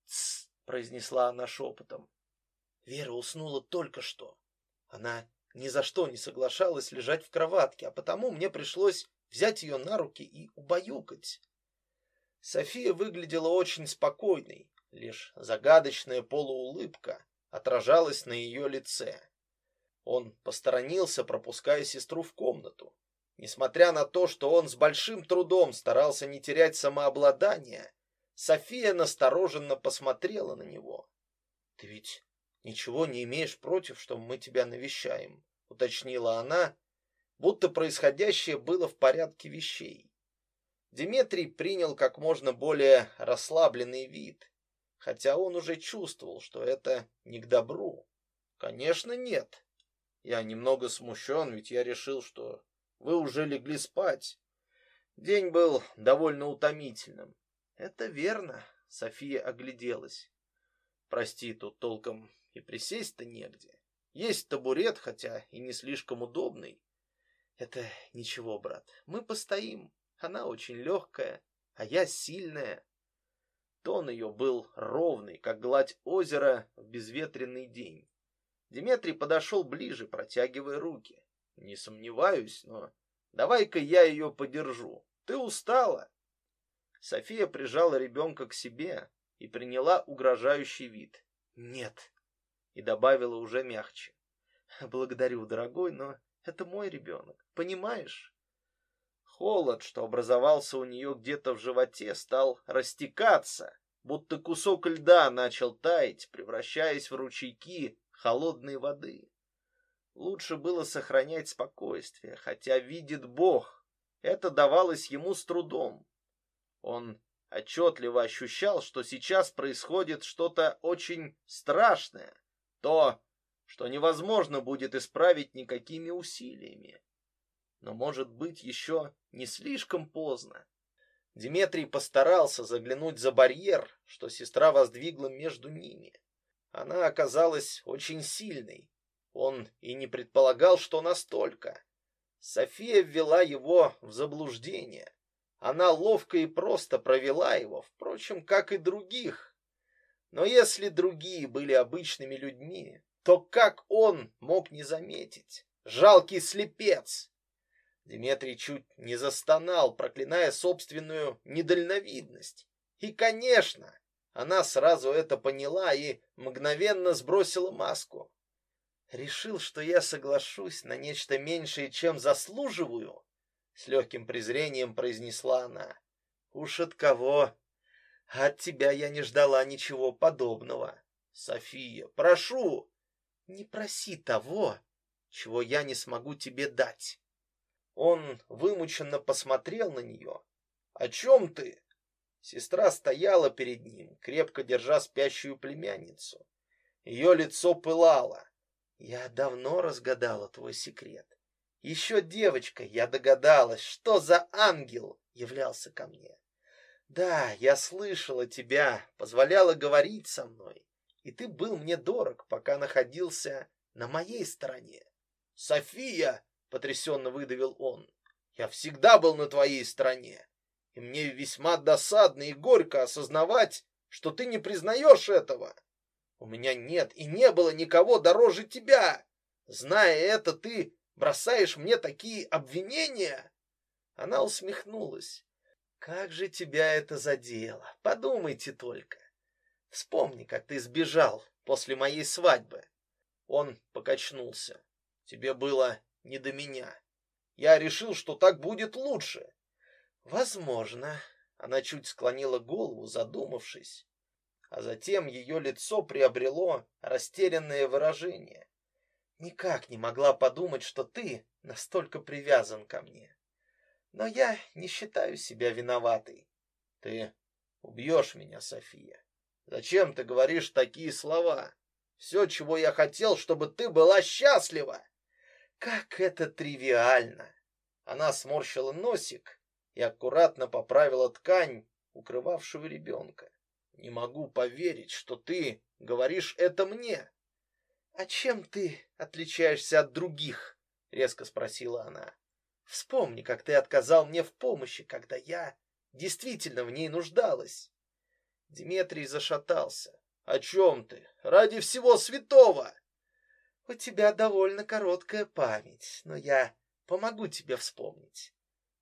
«Тсс!» — произнесла она шепотом. Вера уснула только что. Она ни за что не соглашалась лежать в кроватке, а потому мне пришлось взять ее на руки и убаюкать. София выглядела очень спокойной, лишь загадочная полуулыбка отражалось на ее лице. Он посторонился, пропуская сестру в комнату. Несмотря на то, что он с большим трудом старался не терять самообладание, София настороженно посмотрела на него. «Ты ведь ничего не имеешь против, что мы тебя навещаем?» — уточнила она, будто происходящее было в порядке вещей. Дмитрий принял как можно более расслабленный вид хотя он уже чувствовал, что это не к добру. Конечно, нет. Я немного смущен, ведь я решил, что вы уже легли спать. День был довольно утомительным. Это верно, София огляделась. Прости, тут толком и присесть-то негде. Есть табурет, хотя и не слишком удобный. Это ничего, брат. Мы постоим. Она очень легкая, а я сильная. Тон ее был ровный, как гладь озера в безветренный день. Дмитрий подошел ближе, протягивая руки. Не сомневаюсь, но давай-ка я ее подержу. Ты устала? София прижала ребенка к себе и приняла угрожающий вид. Нет, и добавила уже мягче. Благодарю, дорогой, но это мой ребенок, понимаешь? Холод, что образовался у нее где-то в животе, стал растекаться, будто кусок льда начал таять, превращаясь в ручейки холодной воды. Лучше было сохранять спокойствие, хотя видит Бог, это давалось ему с трудом. Он отчетливо ощущал, что сейчас происходит что-то очень страшное, то, что невозможно будет исправить никакими усилиями. Но, может быть, еще не слишком поздно. Дмитрий постарался заглянуть за барьер, что сестра воздвигла между ними. Она оказалась очень сильной. Он и не предполагал, что настолько. София ввела его в заблуждение. Она ловко и просто провела его, впрочем, как и других. Но если другие были обычными людьми, то как он мог не заметить? Жалкий слепец! Дмитрий чуть не застонал, проклиная собственную недальновидность. И, конечно, она сразу это поняла и мгновенно сбросила маску. Решил, что я соглашусь на нечто меньшее, чем заслуживаю, с легким презрением произнесла она. Уж от кого? От тебя я не ждала ничего подобного. София, прошу, не проси того, чего я не смогу тебе дать. Он вымученно посмотрел на нее. О чем ты? Сестра стояла перед ним, крепко держа спящую племянницу. Ее лицо пылало. Я давно разгадала твой секрет. Еще девочкой я догадалась, что за ангел являлся ко мне. Да, я слышала тебя, позволяла говорить со мной, и ты был мне дорог, пока находился на моей стороне. София, потрясенно выдавил он. Я всегда был на твоей стороне, и мне весьма досадно и горько осознавать, что ты не признаешь этого. У меня нет и не было никого дороже тебя. Зная это, ты бросаешь мне такие обвинения? Она усмехнулась. Как же тебя это задело? Подумайте только. Вспомни, как ты сбежал после моей свадьбы. Он покачнулся. Тебе было не до меня. Я решил, что так будет лучше. Возможно. Она чуть склонила голову, задумавшись, а затем ее лицо приобрело растерянное выражение. Никак не могла подумать, что ты настолько привязан ко мне. Но я не считаю себя виноватой. Ты убьешь меня, София. Зачем ты говоришь такие слова? Все, чего я хотел, чтобы ты была счастлива. Как это тривиально. Она сморщила носик и аккуратно поправила ткань, укрывавшую ребенка. Не могу поверить, что ты говоришь это мне. «А чем ты отличаешься от других?» — резко спросила она. «Вспомни, как ты отказал мне в помощи, когда я действительно в ней нуждалась». Дмитрий зашатался. «О чем ты? Ради всего святого!» «У тебя довольно короткая память, но я помогу тебе вспомнить.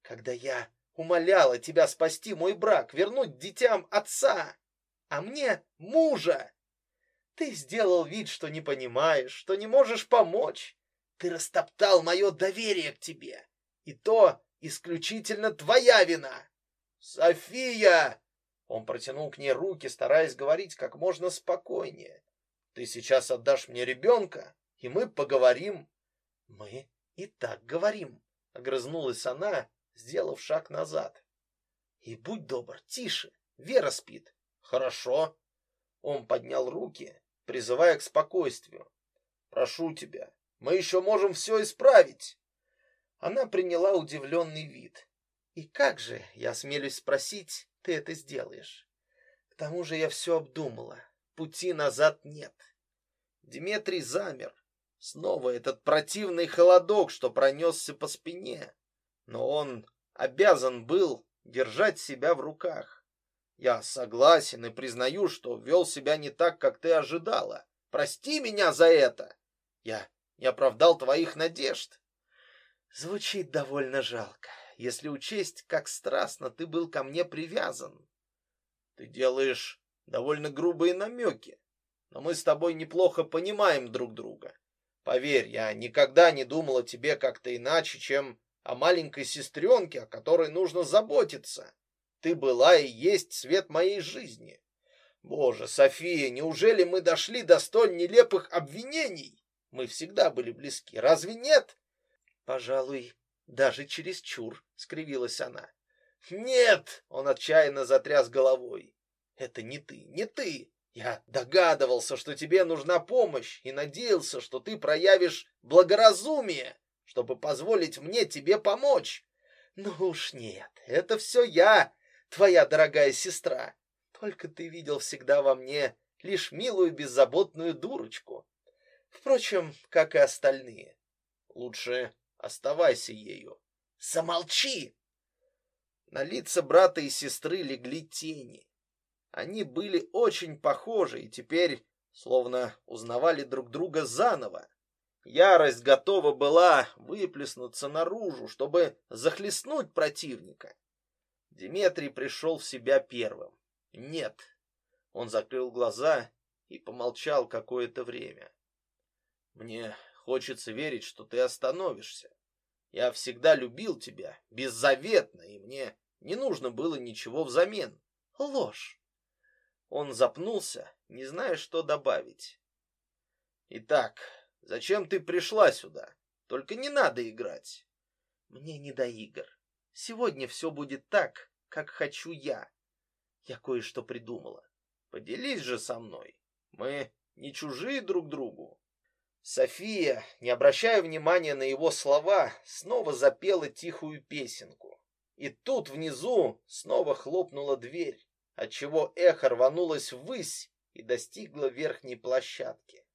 Когда я умоляла тебя спасти мой брак, вернуть детям отца, а мне мужа, ты сделал вид, что не понимаешь, что не можешь помочь. Ты растоптал мое доверие к тебе. И то исключительно твоя вина. София! Он протянул к ней руки, стараясь говорить как можно спокойнее. Ты сейчас отдашь мне ребенка, и мы поговорим. Мы и так говорим, огрызнулась она, сделав шаг назад. И будь добр, тише, Вера спит. Хорошо. Он поднял руки, призывая к спокойствию. «Прошу тебя, мы еще можем все исправить!» Она приняла удивленный вид. «И как же, я смелюсь спросить, ты это сделаешь? К тому же я все обдумала. Пути назад нет». Дмитрий замер. Снова этот противный холодок, что пронесся по спине. Но он обязан был держать себя в руках. Я согласен и признаю, что вел себя не так, как ты ожидала. Прости меня за это. Я не оправдал твоих надежд. Звучит довольно жалко, если учесть, как страстно ты был ко мне привязан. Ты делаешь довольно грубые намеки, но мы с тобой неплохо понимаем друг друга. Поверь, я никогда не думал о тебе как-то иначе, чем о маленькой сестренке, о которой нужно заботиться. Ты была и есть свет моей жизни. Боже, София, неужели мы дошли до столь нелепых обвинений? Мы всегда были близки, разве нет? Пожалуй, даже чересчур, скривилась она. Нет, он отчаянно затряс головой. Это не ты, не ты. Я догадывался, что тебе нужна помощь и надеялся, что ты проявишь благоразумие, чтобы позволить мне тебе помочь. Ну уж нет, это все я, твоя дорогая сестра. Только ты видел всегда во мне лишь милую беззаботную дурочку. Впрочем, как и остальные. Лучше оставайся ею. Замолчи! На лица брата и сестры легли тени. Они были очень похожи и теперь словно узнавали друг друга заново. Ярость готова была выплеснуться наружу, чтобы захлестнуть противника. Диметрий пришел в себя первым. Нет. Он закрыл глаза и помолчал какое-то время. Мне хочется верить, что ты остановишься. Я всегда любил тебя, беззаветно, и мне не нужно было ничего взамен. Ложь. Он запнулся, не зная, что добавить. Итак, зачем ты пришла сюда? Только не надо играть. Мне не до игр. Сегодня все будет так, как хочу я. Я кое-что придумала. Поделись же со мной. Мы не чужие друг другу. София, не обращая внимания на его слова, снова запела тихую песенку. И тут внизу снова хлопнула дверь, отчего эхо рванулось ввысь и достигло верхней площадки.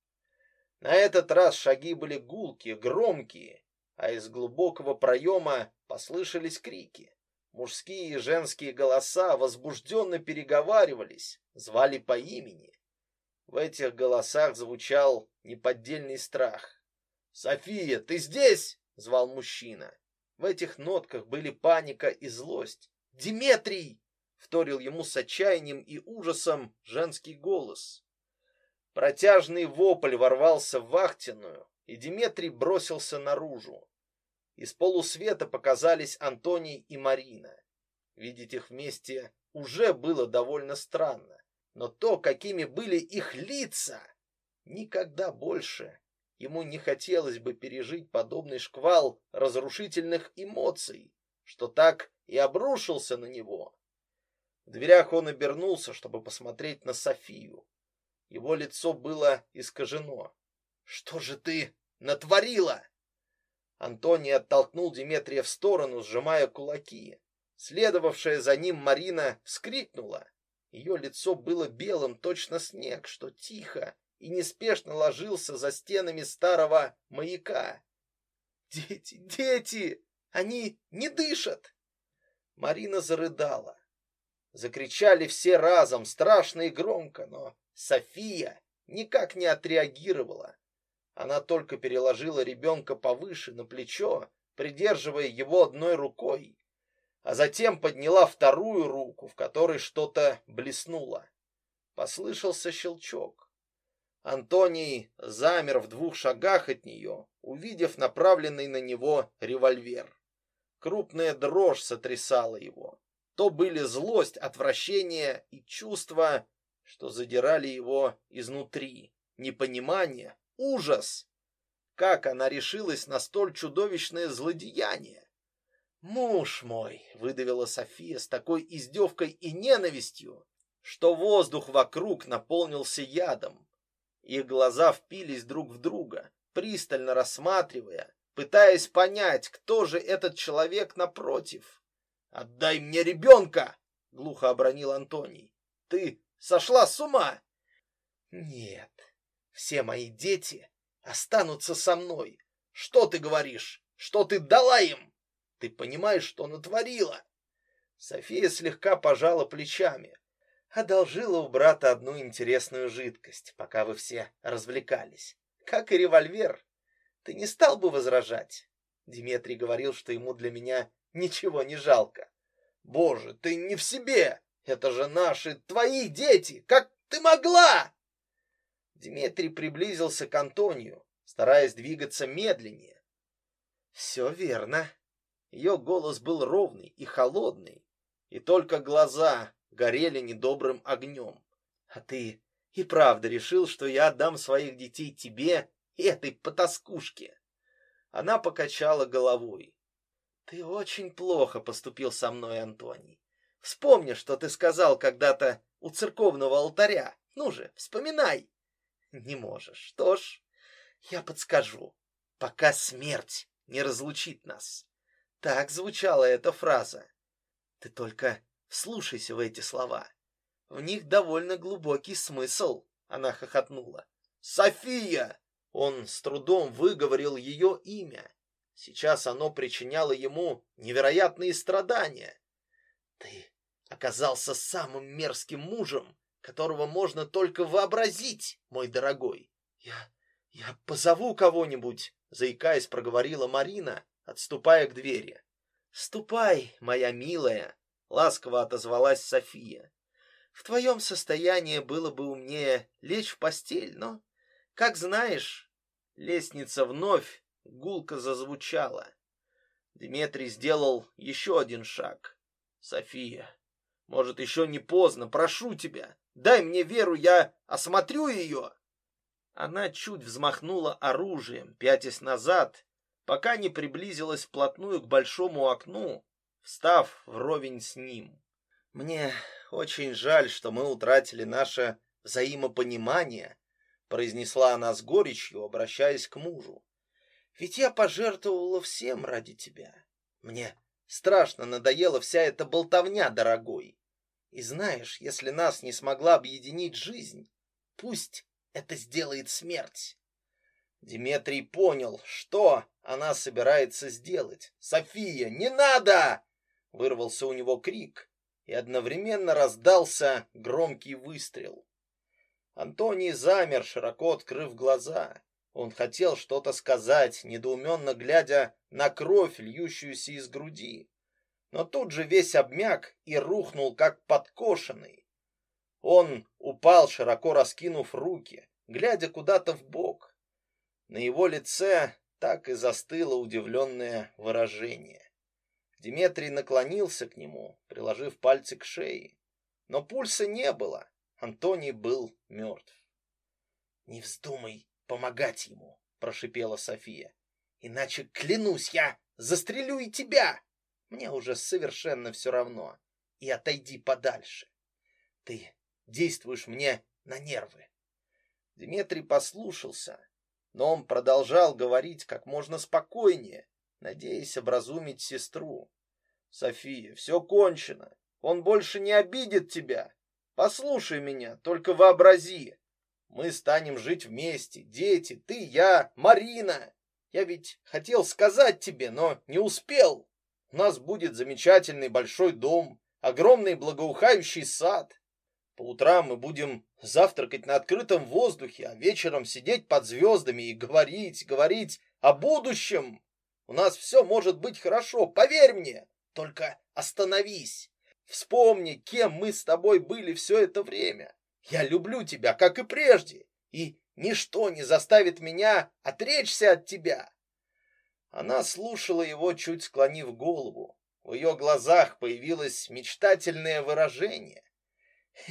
На этот раз шаги были гулкие, громкие, а из глубокого проема послышались крики. Мужские и женские голоса возбужденно переговаривались, звали по имени. В этих голосах звучал неподдельный страх. «София, ты здесь?» — звал мужчина. В этих нотках были паника и злость. «Диметрий!» — вторил ему с отчаянием и ужасом женский голос. Протяжный вопль ворвался в вахтенную, и Диметрий бросился наружу. Из полусвета показались Антоний и Марина. Видеть их вместе уже было довольно странно но то, какими были их лица, никогда больше ему не хотелось бы пережить подобный шквал разрушительных эмоций, что так и обрушился на него. В дверях он обернулся, чтобы посмотреть на Софию. Его лицо было искажено. «Что же ты натворила?» Антоний оттолкнул Диметрия в сторону, сжимая кулаки. Следовавшая за ним Марина вскрикнула ее лицо было белым, точно снег, что тихо и неспешно ложился за стенами старого маяка. «Дети, дети! Они не дышат!» Марина зарыдала. Закричали все разом, страшно и громко, но София никак не отреагировала. Она только переложила ребенка повыше на плечо, придерживая его одной рукой, а затем подняла вторую руку, в которой что-то блеснуло. Послышался щелчок. Антоний замер в двух шагах от нее, увидев направленный на него револьвер. Крупная дрожь сотрясала его. То были злость, отвращение и чувства, что задирали его изнутри. Непонимание, ужас. Как она решилась на столь чудовищное злодеяние? «Муж мой!» — выдавила София с такой издевкой и ненавистью, что воздух вокруг наполнился ядом. Их глаза впились друг в друга, пристально рассматривая, пытаясь понять, кто же этот человек напротив. «Отдай мне ребенка!» — глухо обронил Антоний. «Ты сошла с ума!» «Нет, все мои дети останутся со мной. Что ты говоришь? Что ты дала им?» Ты понимаешь, что натворила? София слегка пожала плечами. Одолжила у брата одну интересную жидкость, пока вы все развлекались. Как и револьвер. Ты не стал бы возражать? Диметрий говорил, что ему для меня ничего не жалко. Боже, ты не в себе! Это же наши, твои дети! Как ты могла? Диметрий приблизился к Антонию, стараясь двигаться медленнее. Все верно, ее голос был ровный и холодный, и только глаза горели недобрым огнем. А ты и правда решил, что я отдам своих детей тебе и этой потаскушке? Она покачала головой. Ты очень плохо поступил со мной, Антоний. Вспомни, что ты сказал когда-то у церковного алтаря. Ну же, вспоминай. Не можешь. Что ж, я подскажу. Пока смерть не разлучит нас. Так звучала эта фраза. Ты только вслушайся в эти слова. В них довольно глубокий смысл. Она хохотнула. София! Он с трудом выговорил ее имя. Сейчас оно причиняло ему невероятные страдания. Ты оказался самым мерзким мужем, которого можно только вообразить, мой дорогой. Я я позову кого-нибудь, заикаясь, проговорила Марина, отступая к двери. Ступай, моя милая, ласково отозвалась София. В твоем состоянии было бы умнее лечь в постель, но, как знаешь, лестница вновь гулко зазвучала. Дмитрий сделал еще один шаг. София, может, еще не поздно, прошу тебя, дай мне веру, я осмотрю ее. Она чуть взмахнула оружием, пятясь назад, пока не приблизилась вплотную к большому окну, встав вровень с ним. Мне очень жаль, что мы утратили наше взаимопонимание, произнесла она с горечью, обращаясь к мужу. Ведь я пожертвовала всем ради тебя. Мне страшно надоела вся эта болтовня, дорогой. И знаешь, если нас не смогла объединить жизнь, пусть это сделает смерть. Диметрий понял, что она собирается сделать. «София, не надо!» Вырвался у него крик, и одновременно раздался громкий выстрел. Антоний замер, широко открыв глаза. Он хотел что-то сказать, недоуменно глядя на кровь, льющуюся из груди. Но тут же весь обмяк и рухнул, как подкошенный. Он упал, широко раскинув руки, глядя куда-то в бок. На его лице так и застыло удивленное выражение. Диметрий наклонился к нему, приложив пальцы к шее. Но пульса не было. Антоний был мертв. «Не вздумай помогать ему», — прошипела София. «Иначе, клянусь, я застрелю и тебя. Мне уже совершенно все равно. И отойди подальше. Ты действуешь мне на нервы. Дмитрий послушался, но он продолжал говорить как можно спокойнее, надеясь образумить сестру. София, все кончено. Он больше не обидит тебя. Послушай меня, только вообрази. Мы станем жить вместе, дети, ты, я, Марина. Я ведь хотел сказать тебе, но не успел. У нас будет замечательный большой дом, огромный благоухающий сад. По утрам мы будем завтракать на открытом воздухе, а вечером сидеть под звездами и говорить, говорить о будущем. У нас все может быть хорошо, поверь мне. Только остановись. Вспомни, кем мы с тобой были все это время. Я люблю тебя, как и прежде, и ничто не заставит меня отречься от тебя. Она слушала его, чуть склонив голову. В ее глазах появилось мечтательное выражение.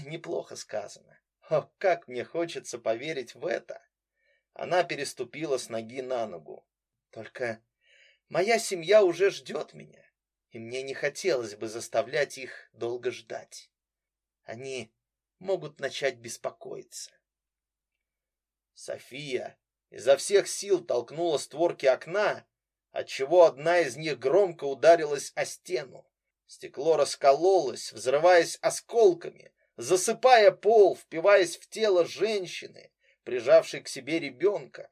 Неплохо сказано. О, как мне хочется поверить в это. Она переступила с ноги на ногу. Только моя семья уже ждет меня, и мне не хотелось бы заставлять их долго ждать. Они могут начать беспокоиться. София изо всех сил толкнула створки окна, отчего одна из них громко ударилась о стену. Стекло раскололось, взрываясь осколками, засыпая пол, впиваясь в тело женщины, прижавшей к себе ребенка.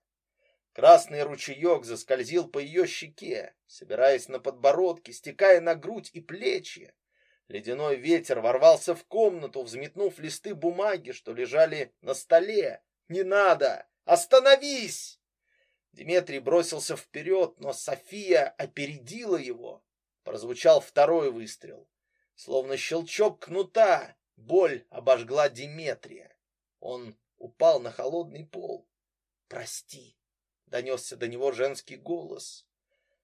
Красный ручеек заскользил по ее щеке, собираясь на подбородке, стекая на грудь и плечи. Ледяной ветер ворвался в комнату, взметнув листы бумаги, что лежали на столе. «Не надо! Остановись!» Дмитрий бросился вперед, но София опередила его. Прозвучал второй выстрел. Словно щелчок кнута, Боль обожгла Диметрия. Он упал на холодный пол. «Прости», — донесся до него женский голос.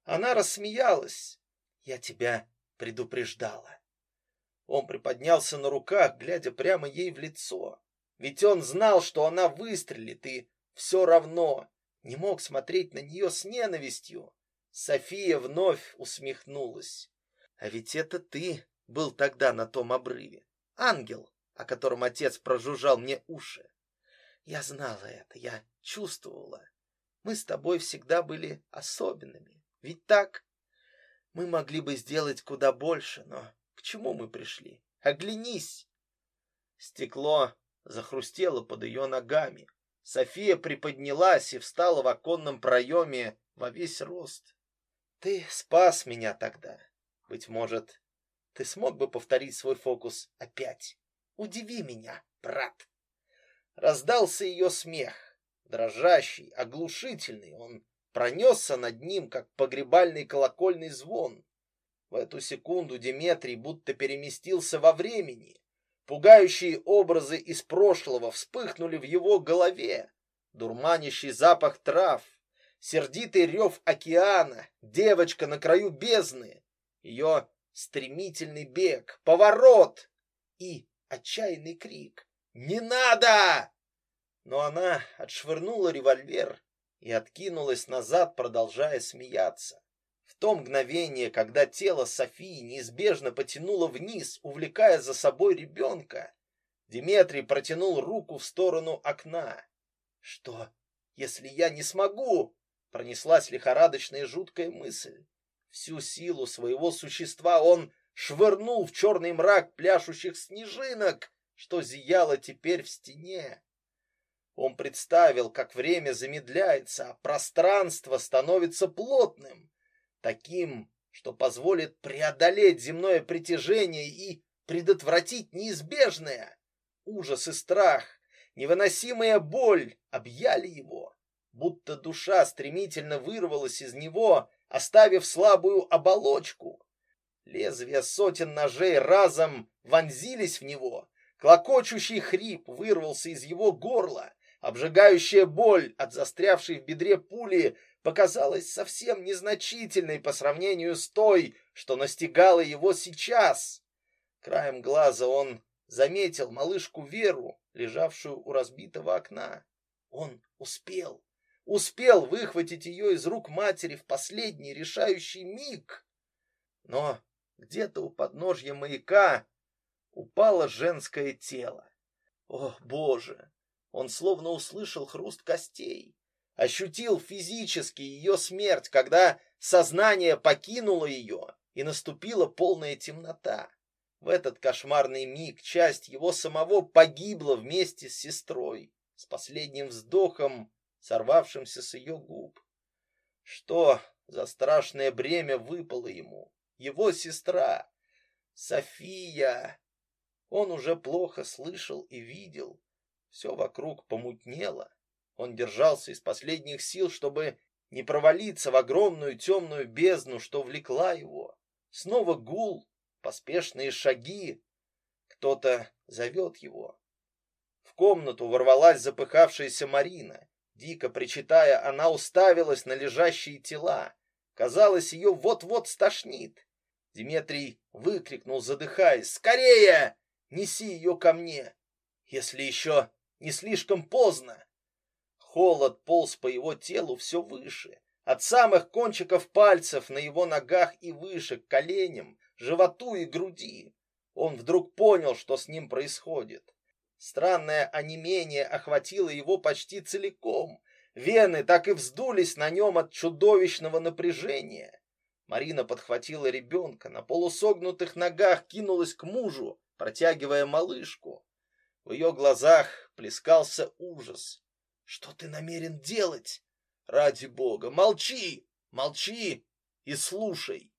Она рассмеялась. «Я тебя предупреждала». Он приподнялся на руках, глядя прямо ей в лицо. Ведь он знал, что она выстрелит, и все равно не мог смотреть на нее с ненавистью. София вновь усмехнулась. А ведь это ты был тогда на том обрыве. Ангел, о котором отец прожужжал мне уши. Я знала это, я чувствовала. Мы с тобой всегда были особенными. Ведь так? Мы могли бы сделать куда больше, но к чему мы пришли? Оглянись!» Стекло захрустело под ее ногами. София приподнялась и встала в оконном проеме во весь рост. «Ты спас меня тогда. Быть может, ты смог бы повторить свой фокус опять? Удиви меня, брат!» Раздался ее смех, дрожащий, оглушительный. Он пронесся над ним, как погребальный колокольный звон. В эту секунду Деметрий будто переместился во времени. Пугающие образы из прошлого вспыхнули в его голове. Дурманящий запах трав, сердитый рев океана, девочка на краю бездны, ее стремительный бег, поворот и отчаянный крик. «Не надо!» Но она отшвырнула револьвер и откинулась назад, продолжая смеяться. То мгновение, когда тело Софии неизбежно потянуло вниз, увлекая за собой ребенка, Диметрий протянул руку в сторону окна. «Что, если я не смогу?» Пронеслась лихорадочная жуткая мысль. Всю силу своего существа он швырнул в черный мрак пляшущих снежинок, что зияло теперь в стене. Он представил, как время замедляется, а пространство становится плотным, таким, что позволит преодолеть земное притяжение и предотвратить неизбежное. Ужас и страх, невыносимая боль объяли его, будто душа стремительно вырвалась из него, оставив слабую оболочку. Лезвия сотен ножей разом вонзились в него, Клокочущий хрип вырвался из его горла. Обжигающая боль от застрявшей в бедре пули показалась совсем незначительной по сравнению с той, что настигала его сейчас. Краем глаза он заметил малышку Веру, лежавшую у разбитого окна. Он успел, успел выхватить ее из рук матери в последний решающий миг. Но где-то у подножья маяка упало женское тело. О, Боже! Он словно услышал хруст костей, ощутил физически ее смерть, когда сознание покинуло ее и наступила полная темнота. В этот кошмарный миг часть его самого погибла вместе с сестрой, с последним вздохом, сорвавшимся с ее губ. Что за страшное бремя выпало ему? Его сестра, София, он уже плохо слышал и видел. Все вокруг помутнело. Он держался из последних сил, чтобы не провалиться в огромную темную бездну, что влекла его. Снова гул, поспешные шаги. Кто-то зовет его. В комнату ворвалась запыхавшаяся Марина. Дико причитая, она уставилась на лежащие тела. Казалось, ее вот-вот стошнит. Дмитрий выкрикнул, задыхаясь, «Скорее! Неси ее ко мне, если еще не слишком поздно. Холод полз по его телу все выше, от самых кончиков пальцев на его ногах и выше, к коленям, животу и груди. Он вдруг понял, что с ним происходит. Странное онемение охватило его почти целиком. Вены так и вздулись на нем от чудовищного напряжения. Марина подхватила ребенка, на полусогнутых ногах кинулась к мужу, протягивая малышку. В ее глазах плескался ужас. «Что ты намерен делать? Ради бога, молчи! Молчи и слушай!»